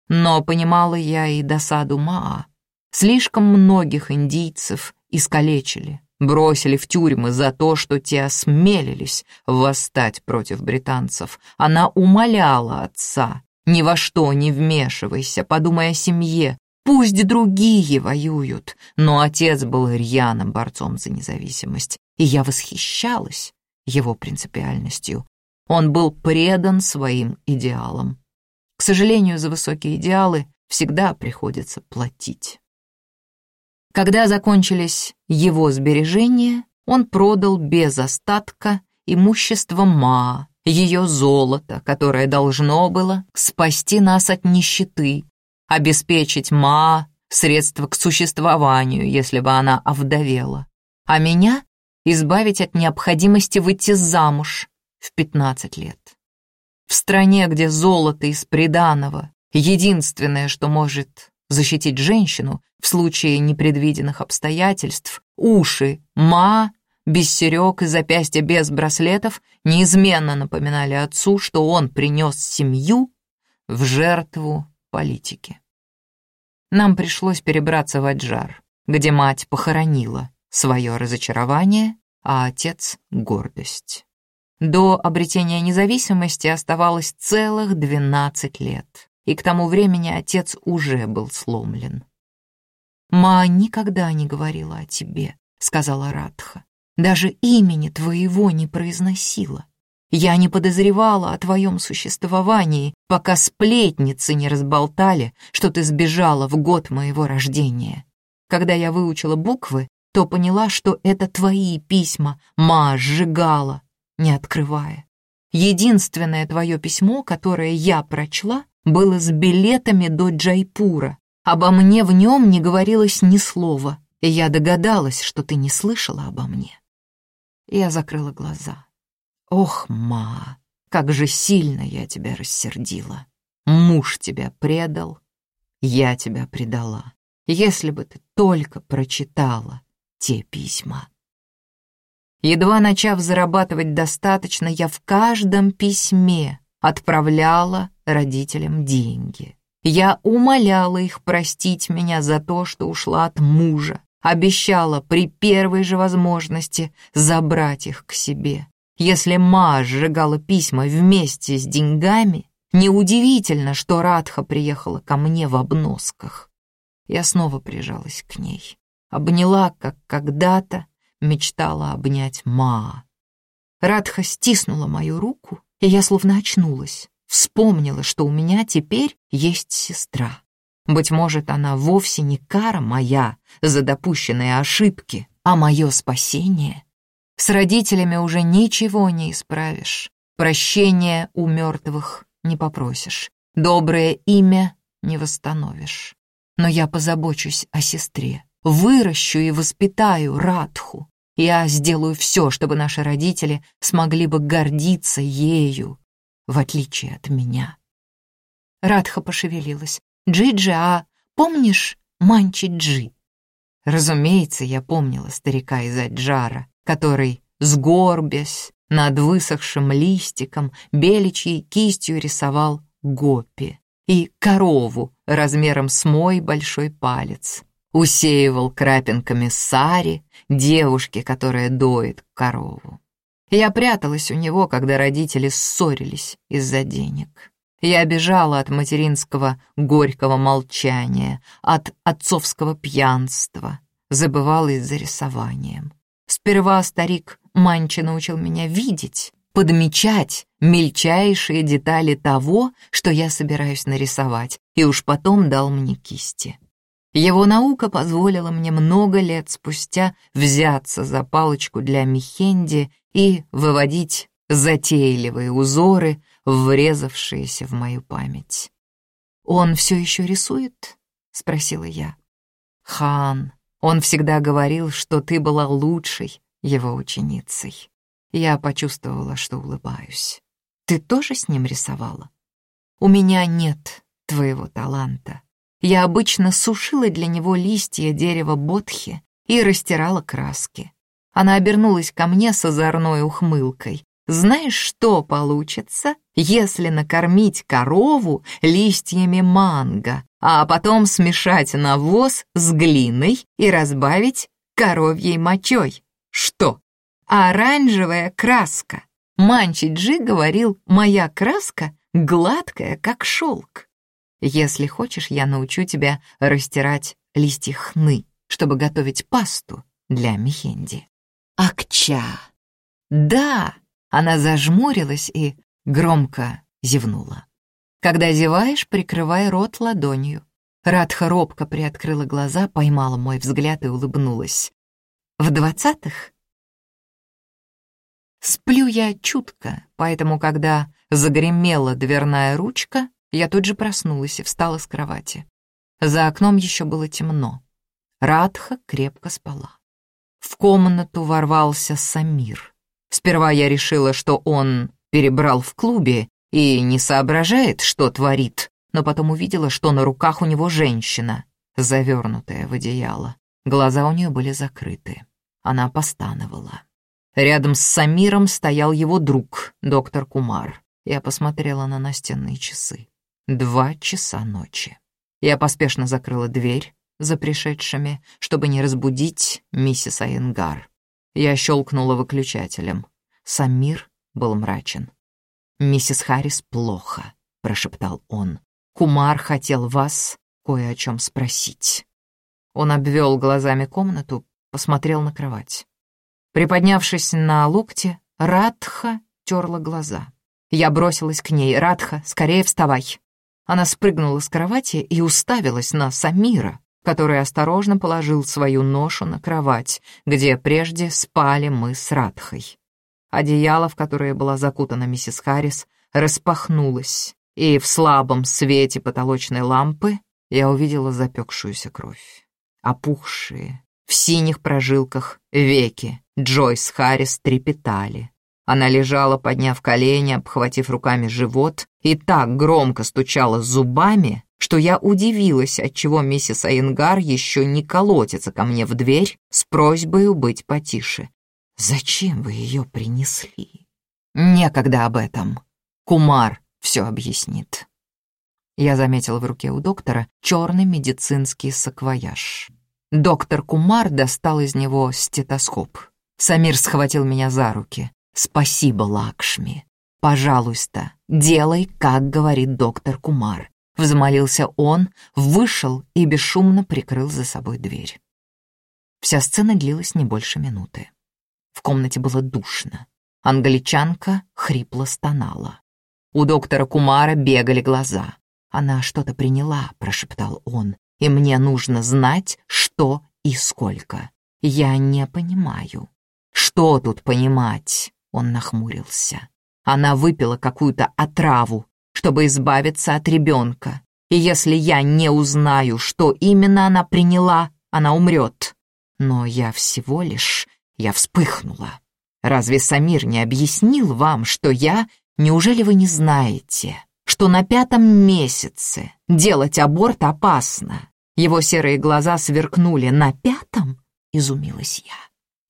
Но понимала я и досаду Маа. Слишком многих индийцев искалечили, бросили в тюрьмы за то, что те осмелились восстать против британцев. Она умоляла отца, ни во что не вмешивайся, подумай о семье, пусть другие воюют. Но отец был рьяным борцом за независимость, и я восхищалась его принципиальностью. Он был предан своим идеалам. К сожалению, за высокие идеалы всегда приходится платить. Когда закончились его сбережения, он продал без остатка имущество Ма, ее золото, которое должно было спасти нас от нищеты, обеспечить Ма средства к существованию, если бы она овдовела, а меня избавить от необходимости выйти замуж в 15 лет. В стране, где золото из приданого — единственное, что может защитить женщину в случае непредвиденных обстоятельств, уши, ма, без серег и запястья без браслетов неизменно напоминали отцу, что он принес семью в жертву политики. Нам пришлось перебраться в Аджар, где мать похоронила свое разочарование, а отец — гордость. До обретения независимости оставалось целых 12 лет и к тому времени отец уже был сломлен. «Ма никогда не говорила о тебе», — сказала Радха. «Даже имени твоего не произносила. Я не подозревала о твоем существовании, пока сплетницы не разболтали, что ты сбежала в год моего рождения. Когда я выучила буквы, то поняла, что это твои письма Ма сжигала, не открывая. Единственное твое письмо, которое я прочла, было с билетами до Джайпура. Обо мне в нем не говорилось ни слова, я догадалась, что ты не слышала обо мне. Я закрыла глаза. Ох, ма, как же сильно я тебя рассердила. Муж тебя предал, я тебя предала. Если бы ты только прочитала те письма. Едва начав зарабатывать достаточно, я в каждом письме отправляла родителям деньги. Я умоляла их простить меня за то, что ушла от мужа, обещала при первой же возможности забрать их к себе. Если Ма сжигала письма вместе с деньгами, неудивительно, что Радха приехала ко мне в обносках. Я снова прижалась к ней, обняла, как когда-то мечтала обнять Ма. Радха стиснула мою руку, и я словно очнулась. Вспомнила, что у меня теперь есть сестра. Быть может, она вовсе не кара моя за допущенные ошибки, а мое спасение. С родителями уже ничего не исправишь. Прощения у мертвых не попросишь. Доброе имя не восстановишь. Но я позабочусь о сестре. Выращу и воспитаю Радху. Я сделаю все, чтобы наши родители смогли бы гордиться ею, в отличие от меня. Радха пошевелилась. «Джиджи, а помнишь Манчи-Джи?» Разумеется, я помнила старика из Аджара, который, сгорбясь над высохшим листиком, беличьей кистью рисовал гопи и корову размером с мой большой палец. Усеивал крапинками сари, девушки, которая доит корову. Я пряталась у него, когда родители ссорились из-за денег. Я бежала от материнского горького молчания, от отцовского пьянства, забывалась за рисованием. Сперва старик Манчи научил меня видеть, подмечать мельчайшие детали того, что я собираюсь нарисовать, и уж потом дал мне кисти. Его наука позволила мне много лет спустя взяться за палочку для мехенди и выводить затейливые узоры, врезавшиеся в мою память. «Он все еще рисует?» — спросила я. «Хан, он всегда говорил, что ты была лучшей его ученицей». Я почувствовала, что улыбаюсь. «Ты тоже с ним рисовала?» «У меня нет твоего таланта. Я обычно сушила для него листья дерева бодхи и растирала краски. Она обернулась ко мне с озорной ухмылкой. «Знаешь, что получится, если накормить корову листьями манго, а потом смешать навоз с глиной и разбавить коровьей мочой? Что? Оранжевая краска. Манчи Джи говорил, моя краска гладкая, как шелк. Если хочешь, я научу тебя растирать листья хны, чтобы готовить пасту для мехенди. Акча. Да, она зажмурилась и громко зевнула. Когда зеваешь, прикрывай рот ладонью. Радха робко приоткрыла глаза, поймала мой взгляд и улыбнулась. В двадцатых? Сплю я чутко, поэтому, когда загремела дверная ручка, я тут же проснулась и встала с кровати. За окном еще было темно. Радха крепко спала. В комнату ворвался Самир. Сперва я решила, что он перебрал в клубе и не соображает, что творит, но потом увидела, что на руках у него женщина, завернутая в одеяло. Глаза у нее были закрыты. Она постановала. Рядом с Самиром стоял его друг, доктор Кумар. Я посмотрела на настенные часы. Два часа ночи. Я поспешно закрыла дверь за пришедшими, чтобы не разбудить миссис Айенгар. Я щелкнула выключателем. Самир был мрачен. «Миссис Харрис плохо», — прошептал он. «Кумар хотел вас кое о чем спросить». Он обвел глазами комнату, посмотрел на кровать. Приподнявшись на локте, Радха терла глаза. Я бросилась к ней. «Радха, скорее вставай!» Она спрыгнула с кровати и уставилась на Самира, который осторожно положил свою ношу на кровать, где прежде спали мы с Радхой. Одеяло, в которое была закутана миссис Харрис, распахнулось, и в слабом свете потолочной лампы я увидела запекшуюся кровь. Опухшие, в синих прожилках, веки Джойс Харрис трепетали. Она лежала, подняв колени, обхватив руками живот, и так громко стучала зубами, что я удивилась, отчего миссис Айенгар еще не колотится ко мне в дверь с просьбой быть потише. Зачем вы ее принесли? Некогда об этом. Кумар все объяснит. Я заметила в руке у доктора черный медицинский саквояж. Доктор Кумар достал из него стетоскоп. Самир схватил меня за руки. «Спасибо, Лакшми. Пожалуйста, делай, как говорит доктор Кумар». Взмолился он, вышел и бесшумно прикрыл за собой дверь. Вся сцена длилась не больше минуты. В комнате было душно. Англичанка хрипло стонала. У доктора Кумара бегали глаза. «Она что-то приняла», — прошептал он, «и мне нужно знать, что и сколько. Я не понимаю». «Что тут понимать?» — он нахмурился. «Она выпила какую-то отраву, чтобы избавиться от ребенка. И если я не узнаю, что именно она приняла, она умрет. Но я всего лишь я вспыхнула. «Разве Самир не объяснил вам, что я... Неужели вы не знаете, что на пятом месяце делать аборт опасно?» Его серые глаза сверкнули. «На пятом?» — изумилась я.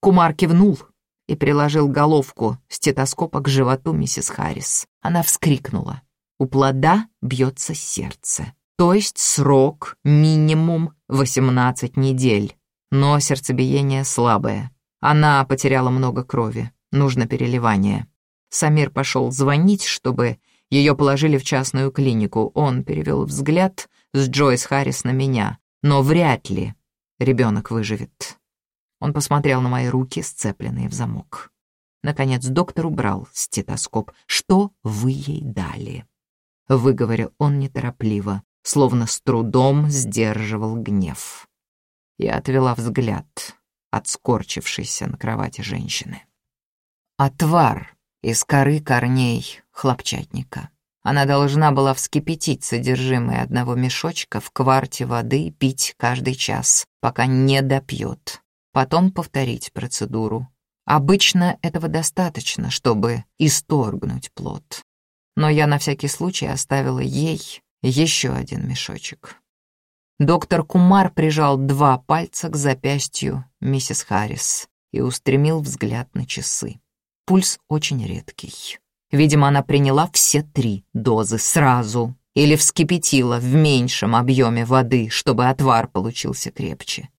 Кумар кивнул и приложил головку стетоскопа к животу миссис Харрис. Она вскрикнула. У плода бьется сердце, то есть срок минимум 18 недель, но сердцебиение слабое. Она потеряла много крови, нужно переливание. Самир пошел звонить, чтобы ее положили в частную клинику. Он перевел взгляд с Джойс Харрис на меня, но вряд ли ребенок выживет. Он посмотрел на мои руки, сцепленные в замок. Наконец доктор убрал стетоскоп. «Что вы ей дали?» Выговорил он неторопливо, словно с трудом сдерживал гнев. Я отвела взгляд от скорчившейся на кровати женщины. Отвар из коры корней хлопчатника. Она должна была вскипятить содержимое одного мешочка в кварте воды и пить каждый час, пока не допьет. Потом повторить процедуру. Обычно этого достаточно, чтобы исторгнуть плод. Но я на всякий случай оставила ей еще один мешочек. Доктор Кумар прижал два пальца к запястью миссис Харрис и устремил взгляд на часы. Пульс очень редкий. Видимо, она приняла все три дозы сразу или вскипятила в меньшем объеме воды, чтобы отвар получился крепче.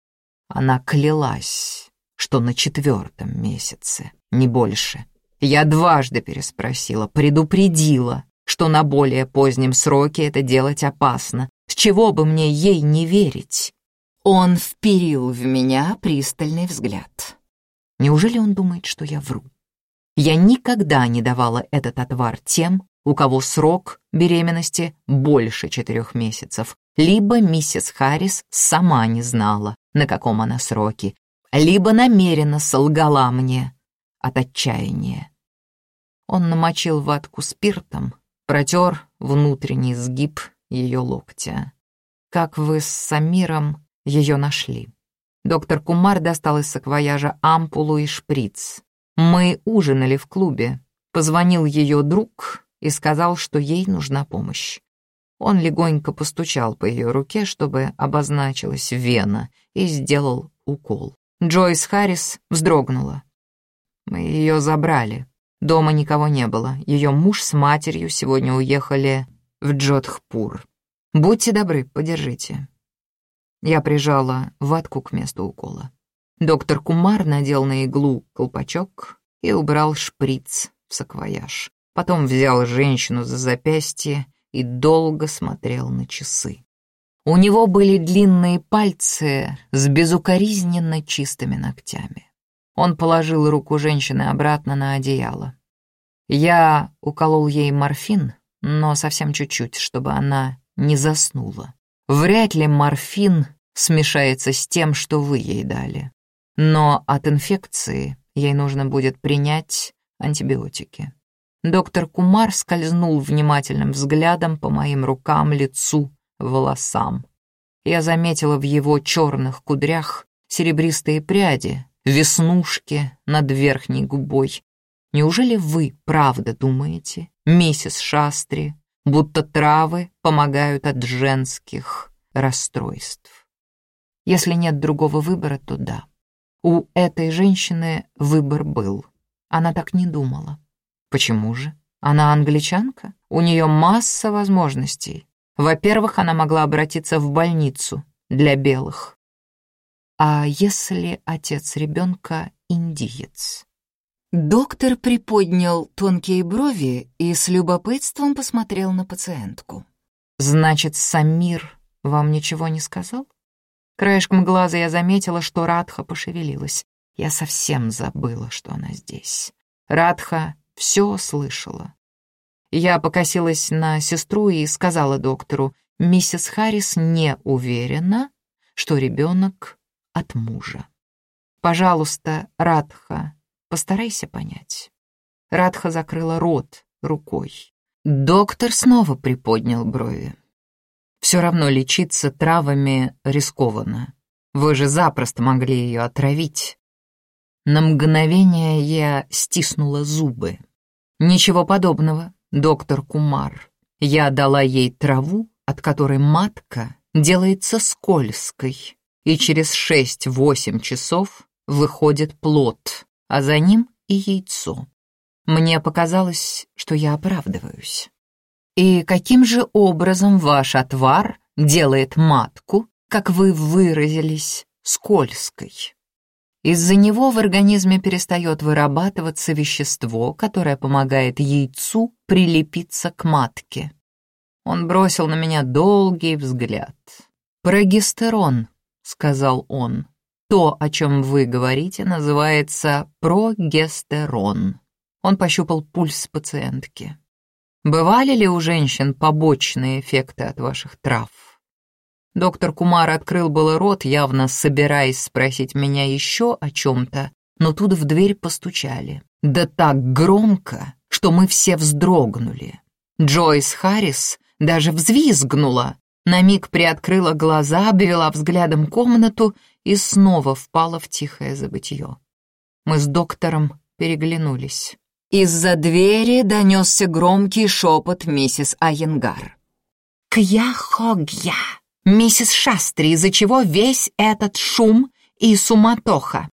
Она клялась, что на четвертом месяце, не больше. Я дважды переспросила, предупредила, что на более позднем сроке это делать опасно. С чего бы мне ей не верить? Он вперил в меня пристальный взгляд. Неужели он думает, что я вру? Я никогда не давала этот отвар тем, у кого срок беременности больше четырех месяцев, либо миссис Харрис сама не знала, на каком она сроке, либо намеренно солгала мне от отчаяния. Он намочил ватку спиртом, протер внутренний сгиб ее локтя. «Как вы с Самиром ее нашли?» Доктор Кумар достал из саквояжа ампулу и шприц. «Мы ужинали в клубе. Позвонил ее друг и сказал, что ей нужна помощь. Он легонько постучал по ее руке, чтобы обозначилась вена, и сделал укол. Джойс Харрис вздрогнула. Мы ее забрали. Дома никого не было. Ее муж с матерью сегодня уехали в Джодхпур. Будьте добры, подержите. Я прижала ватку к месту укола. Доктор Кумар надел на иглу колпачок и убрал шприц в саквояж. Потом взял женщину за запястье и долго смотрел на часы. У него были длинные пальцы с безукоризненно чистыми ногтями. Он положил руку женщины обратно на одеяло. Я уколол ей морфин, но совсем чуть-чуть, чтобы она не заснула. Вряд ли морфин смешается с тем, что вы ей дали. Но от инфекции ей нужно будет принять антибиотики. Доктор Кумар скользнул внимательным взглядом по моим рукам, лицу, волосам. Я заметила в его черных кудрях серебристые пряди, веснушки над верхней губой. Неужели вы правда думаете, миссис Шастри, будто травы помогают от женских расстройств? Если нет другого выбора, то да. У этой женщины выбор был. Она так не думала. Почему же? Она англичанка? У нее масса возможностей. Во-первых, она могла обратиться в больницу для белых. А если отец ребенка индиец? Доктор приподнял тонкие брови и с любопытством посмотрел на пациентку. «Значит, Самир вам ничего не сказал?» Краешком глаза я заметила, что Радха пошевелилась. Я совсем забыла, что она здесь. Радха все слышала. Я покосилась на сестру и сказала доктору, миссис Харрис не уверена, что ребенок от мужа. Пожалуйста, Радха, постарайся понять. Радха закрыла рот рукой. Доктор снова приподнял брови. Все равно лечиться травами рискованно. Вы же запросто могли ее отравить. На мгновение я стиснула зубы. Ничего подобного доктор Кумар. Я дала ей траву, от которой матка делается скользкой, и через шесть-восемь часов выходит плод, а за ним и яйцо. Мне показалось, что я оправдываюсь. И каким же образом ваш отвар делает матку, как вы выразились, скользкой? Из-за него в организме перестает вырабатываться вещество, которое помогает яйцу прилепиться к матке. Он бросил на меня долгий взгляд. «Прогестерон», — сказал он. «То, о чем вы говорите, называется прогестерон». Он пощупал пульс пациентки. «Бывали ли у женщин побочные эффекты от ваших трав?» Доктор Кумар открыл было рот, явно собираясь спросить меня еще о чем-то, но тут в дверь постучали. Да так громко, что мы все вздрогнули. Джойс Харрис даже взвизгнула, на миг приоткрыла глаза, обвела взглядом комнату и снова впала в тихое забытье. Мы с доктором переглянулись. Из-за двери донесся громкий шепот миссис Айенгар. «Кья-хо-гья!» миссис Шастри, из-за чего весь этот шум и суматоха.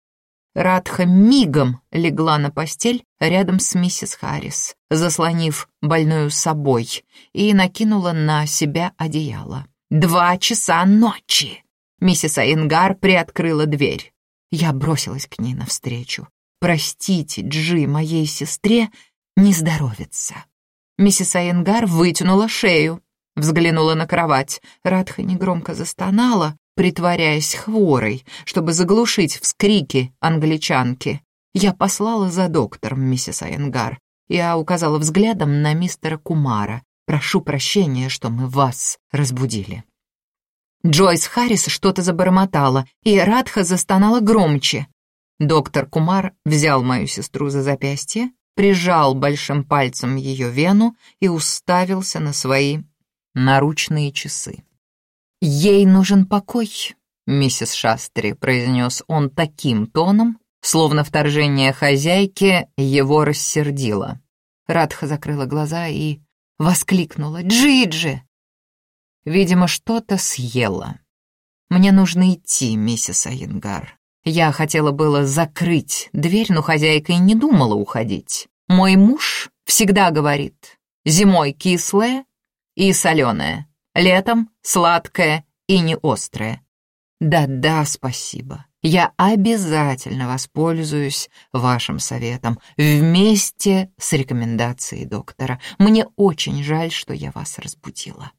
Радха мигом легла на постель рядом с миссис Харрис, заслонив больную собой, и накинула на себя одеяло. «Два часа ночи!» Миссис Айнгар приоткрыла дверь. Я бросилась к ней навстречу. «Простите, Джи, моей сестре не здоровится». Миссис Айенгар вытянула шею, взглянула на кровать. Радха негромко застонала, притворяясь хворой, чтобы заглушить вскрики англичанки. Я послала за доктором, миссис Айенгар. Я указала взглядом на мистера Кумара. Прошу прощения, что мы вас разбудили. Джойс Харрис что-то забормотала, и Радха застонала громче. Доктор Кумар взял мою сестру за запястье, прижал большим пальцем ее вену и уставился на свои наручные часы. «Ей нужен покой», — миссис Шастри произнес он таким тоном, словно вторжение хозяйки его рассердило. Радха закрыла глаза и воскликнула «Джиджи!». Видимо, что-то съела. «Мне нужно идти, миссис Айенгар». Я хотела было закрыть дверь, но хозяйка и не думала уходить. Мой муж всегда говорит, зимой кислое и соленое, летом сладкое и не острое. Да-да, спасибо. Я обязательно воспользуюсь вашим советом вместе с рекомендацией доктора. Мне очень жаль, что я вас разбудила.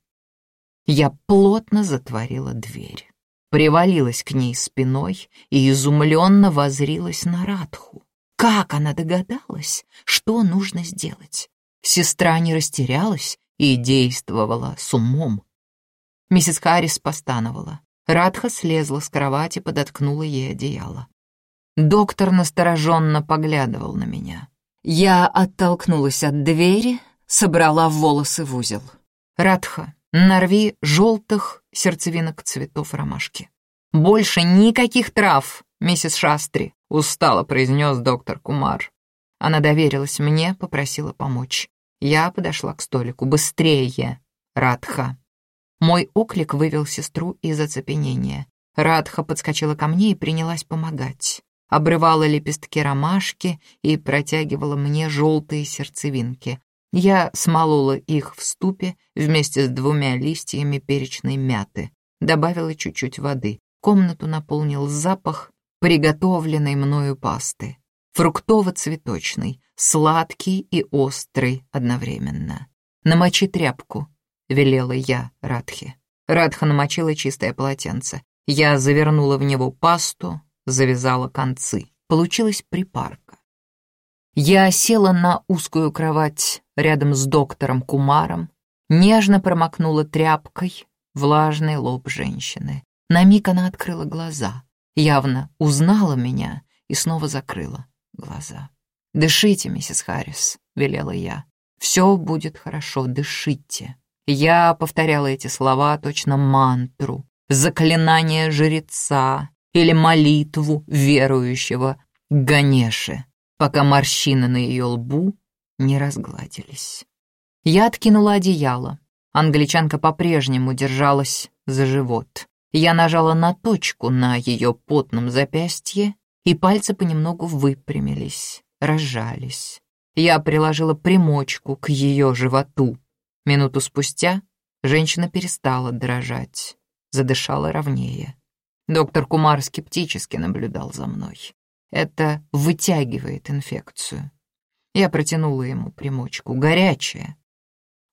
Я плотно затворила дверь, привалилась к ней спиной и изумленно возрилась на Радху. Как она догадалась, что нужно сделать? Сестра не растерялась и действовала с умом. Миссис Харрис постановала. Радха слезла с кровати, подоткнула ей одеяло. Доктор настороженно поглядывал на меня. Я оттолкнулась от двери, собрала волосы в узел. «Радха, нарви желтых сердцевинок цветов ромашки». «Больше никаких трав, миссис Шастри», — устало произнес доктор Кумар. Она доверилась мне, попросила помочь. Я подошла к столику. «Быстрее, Радха!» Мой оклик вывел сестру из оцепенения. Радха подскочила ко мне и принялась помогать. Обрывала лепестки ромашки и протягивала мне желтые сердцевинки. Я смолола их в ступе вместе с двумя листьями перечной мяты. Добавила чуть-чуть воды. Комнату наполнил запах приготовленной мною пасты. Фруктово-цветочный, сладкий и острый одновременно. Намочи тряпку, — велела я Радхе. Радха намочила чистое полотенце. Я завернула в него пасту, завязала концы. Получилась припарка. Я села на узкую кровать рядом с доктором Кумаром, нежно промокнула тряпкой влажный лоб женщины. На миг она открыла глаза, явно узнала меня и снова закрыла глаза. «Дышите, миссис Харрис», — велела я. «Все будет хорошо, дышите». Я повторяла эти слова точно мантру, заклинание жреца или молитву верующего Ганеши, пока морщины на ее лбу не разгладились. Я откинула одеяло. Англичанка по-прежнему держалась за живот. Я нажала на точку на ее потном запястье, и пальцы понемногу выпрямились, разжались. Я приложила примочку к ее животу, Минуту спустя женщина перестала дрожать, задышала ровнее. Доктор Кумар скептически наблюдал за мной. Это вытягивает инфекцию. Я протянула ему примочку, горячая.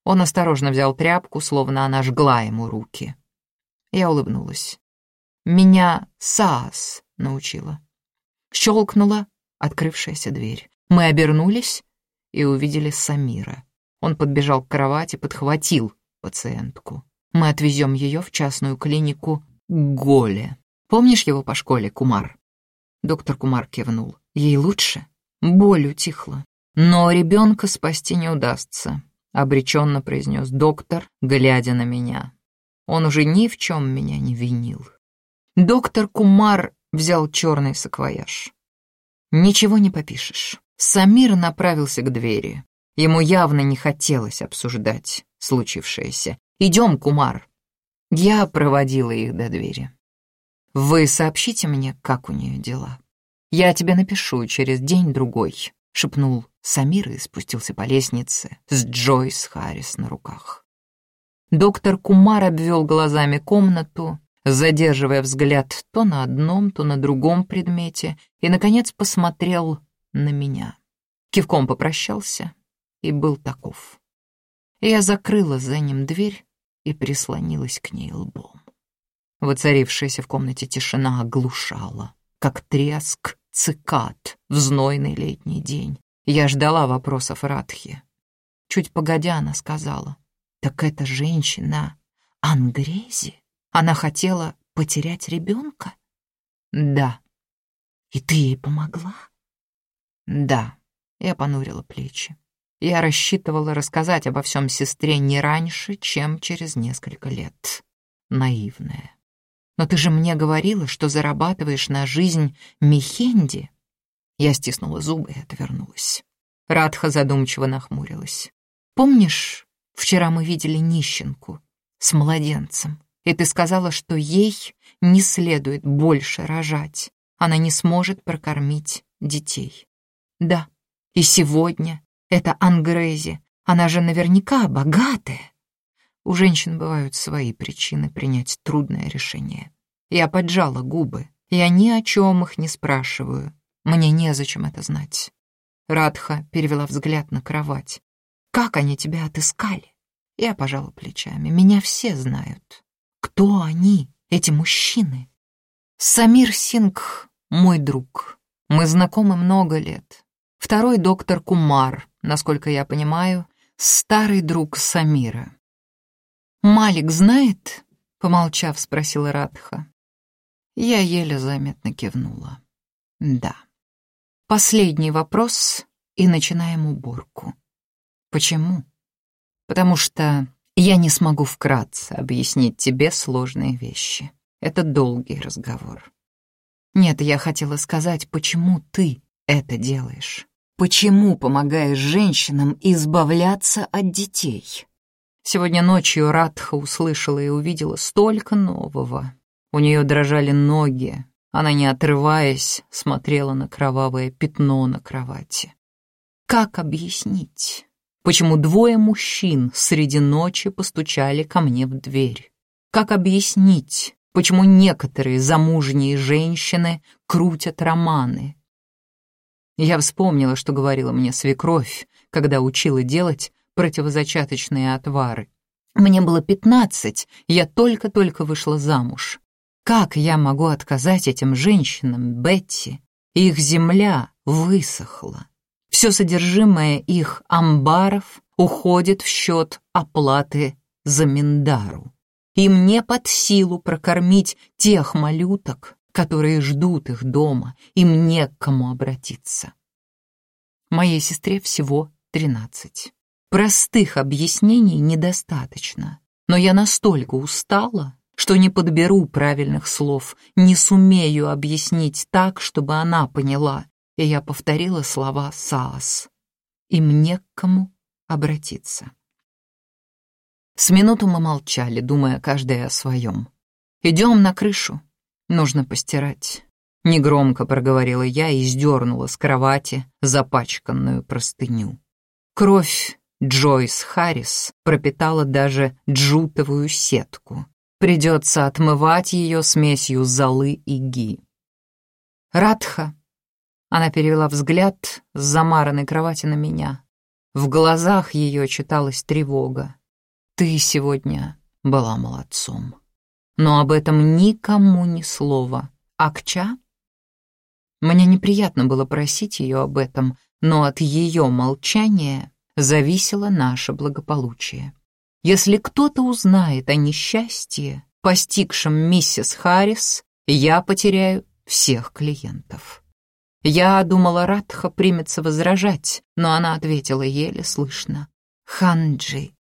Он осторожно взял тряпку, словно она жгла ему руки. Я улыбнулась. Меня САС научила. Щелкнула открывшаяся дверь. Мы обернулись и увидели Самира. Он подбежал к кровати, подхватил пациентку. Мы отвезем ее в частную клинику Голе. Помнишь его по школе, Кумар? Доктор Кумар кивнул. Ей лучше? Боль утихла. Но ребенка спасти не удастся, обреченно произнес доктор, глядя на меня. Он уже ни в чем меня не винил. Доктор Кумар взял черный саквояж. Ничего не попишешь. Самир направился к двери. Ему явно не хотелось обсуждать случившееся. «Идем, Кумар». Я проводила их до двери. «Вы сообщите мне, как у нее дела. Я тебе напишу через день-другой», — шепнул Самир и спустился по лестнице с Джойс Харрис на руках. Доктор Кумар обвел глазами комнату, задерживая взгляд то на одном, то на другом предмете, и, наконец, посмотрел на меня. Кивком попрощался и был таков. Я закрыла за ним дверь и прислонилась к ней лбом. Воцарившаяся в комнате тишина оглушала, как треск цикад в знойный летний день. Я ждала вопросов Радхи. Чуть погодя, она сказала, «Так эта женщина Ангрези? Она хотела потерять ребенка?» «Да». «И ты ей помогла?» «Да». Я понурила плечи. Я рассчитывала рассказать обо всем сестре не раньше, чем через несколько лет. Наивная. Но ты же мне говорила, что зарабатываешь на жизнь Михенди. Я стиснула зубы и отвернулась. Радха задумчиво нахмурилась. Помнишь, вчера мы видели нищенку с младенцем, и ты сказала, что ей не следует больше рожать. Она не сможет прокормить детей. Да, и сегодня это Ангрези. Она же наверняка богатая. У женщин бывают свои причины принять трудное решение. Я поджала губы. Я ни о чем их не спрашиваю. Мне незачем это знать. Радха перевела взгляд на кровать. «Как они тебя отыскали?» Я пожала плечами. «Меня все знают. Кто они, эти мужчины?» «Самир Сингх — мой друг. Мы знакомы много лет. Второй доктор Кумар, насколько я понимаю, старый друг Самира. «Малик знает?» — помолчав, спросила Радха. Я еле заметно кивнула. «Да». Последний вопрос, и начинаем уборку. Почему? Потому что я не смогу вкратце объяснить тебе сложные вещи. Это долгий разговор. Нет, я хотела сказать, почему ты это делаешь. Почему помогаешь женщинам избавляться от детей? Сегодня ночью Радха услышала и увидела столько нового. У нее дрожали ноги, она, не отрываясь, смотрела на кровавое пятно на кровати. Как объяснить, почему двое мужчин среди ночи постучали ко мне в дверь? Как объяснить, почему некоторые замужние женщины крутят романы, я вспомнила, что говорила мне свекровь, когда учила делать противозачаточные отвары. Мне было пятнадцать, я только-только вышла замуж. Как я могу отказать этим женщинам, Бетти? Их земля высохла. Все содержимое их амбаров уходит в счет оплаты за Миндару. Им не под силу прокормить тех малюток, которые ждут их дома, им не к кому обратиться. Моей сестре всего тринадцать. Простых объяснений недостаточно, но я настолько устала, что не подберу правильных слов, не сумею объяснить так, чтобы она поняла, и я повторила слова Саас. Им не к кому обратиться. С минуту мы молчали, думая каждая о своем. «Идем на крышу», Нужно постирать. Негромко проговорила я и сдернула с кровати запачканную простыню. Кровь Джойс Харрис пропитала даже джутовую сетку. Придется отмывать ее смесью золы и ги. Радха. Она перевела взгляд с замаранной кровати на меня. В глазах ее читалась тревога. Ты сегодня была молодцом но об этом никому ни слова. Акча? Мне неприятно было просить ее об этом, но от ее молчания зависело наше благополучие. Если кто-то узнает о несчастье, постигшем миссис Харрис, я потеряю всех клиентов. Я думала, Радха примется возражать, но она ответила еле слышно. «Ханджи,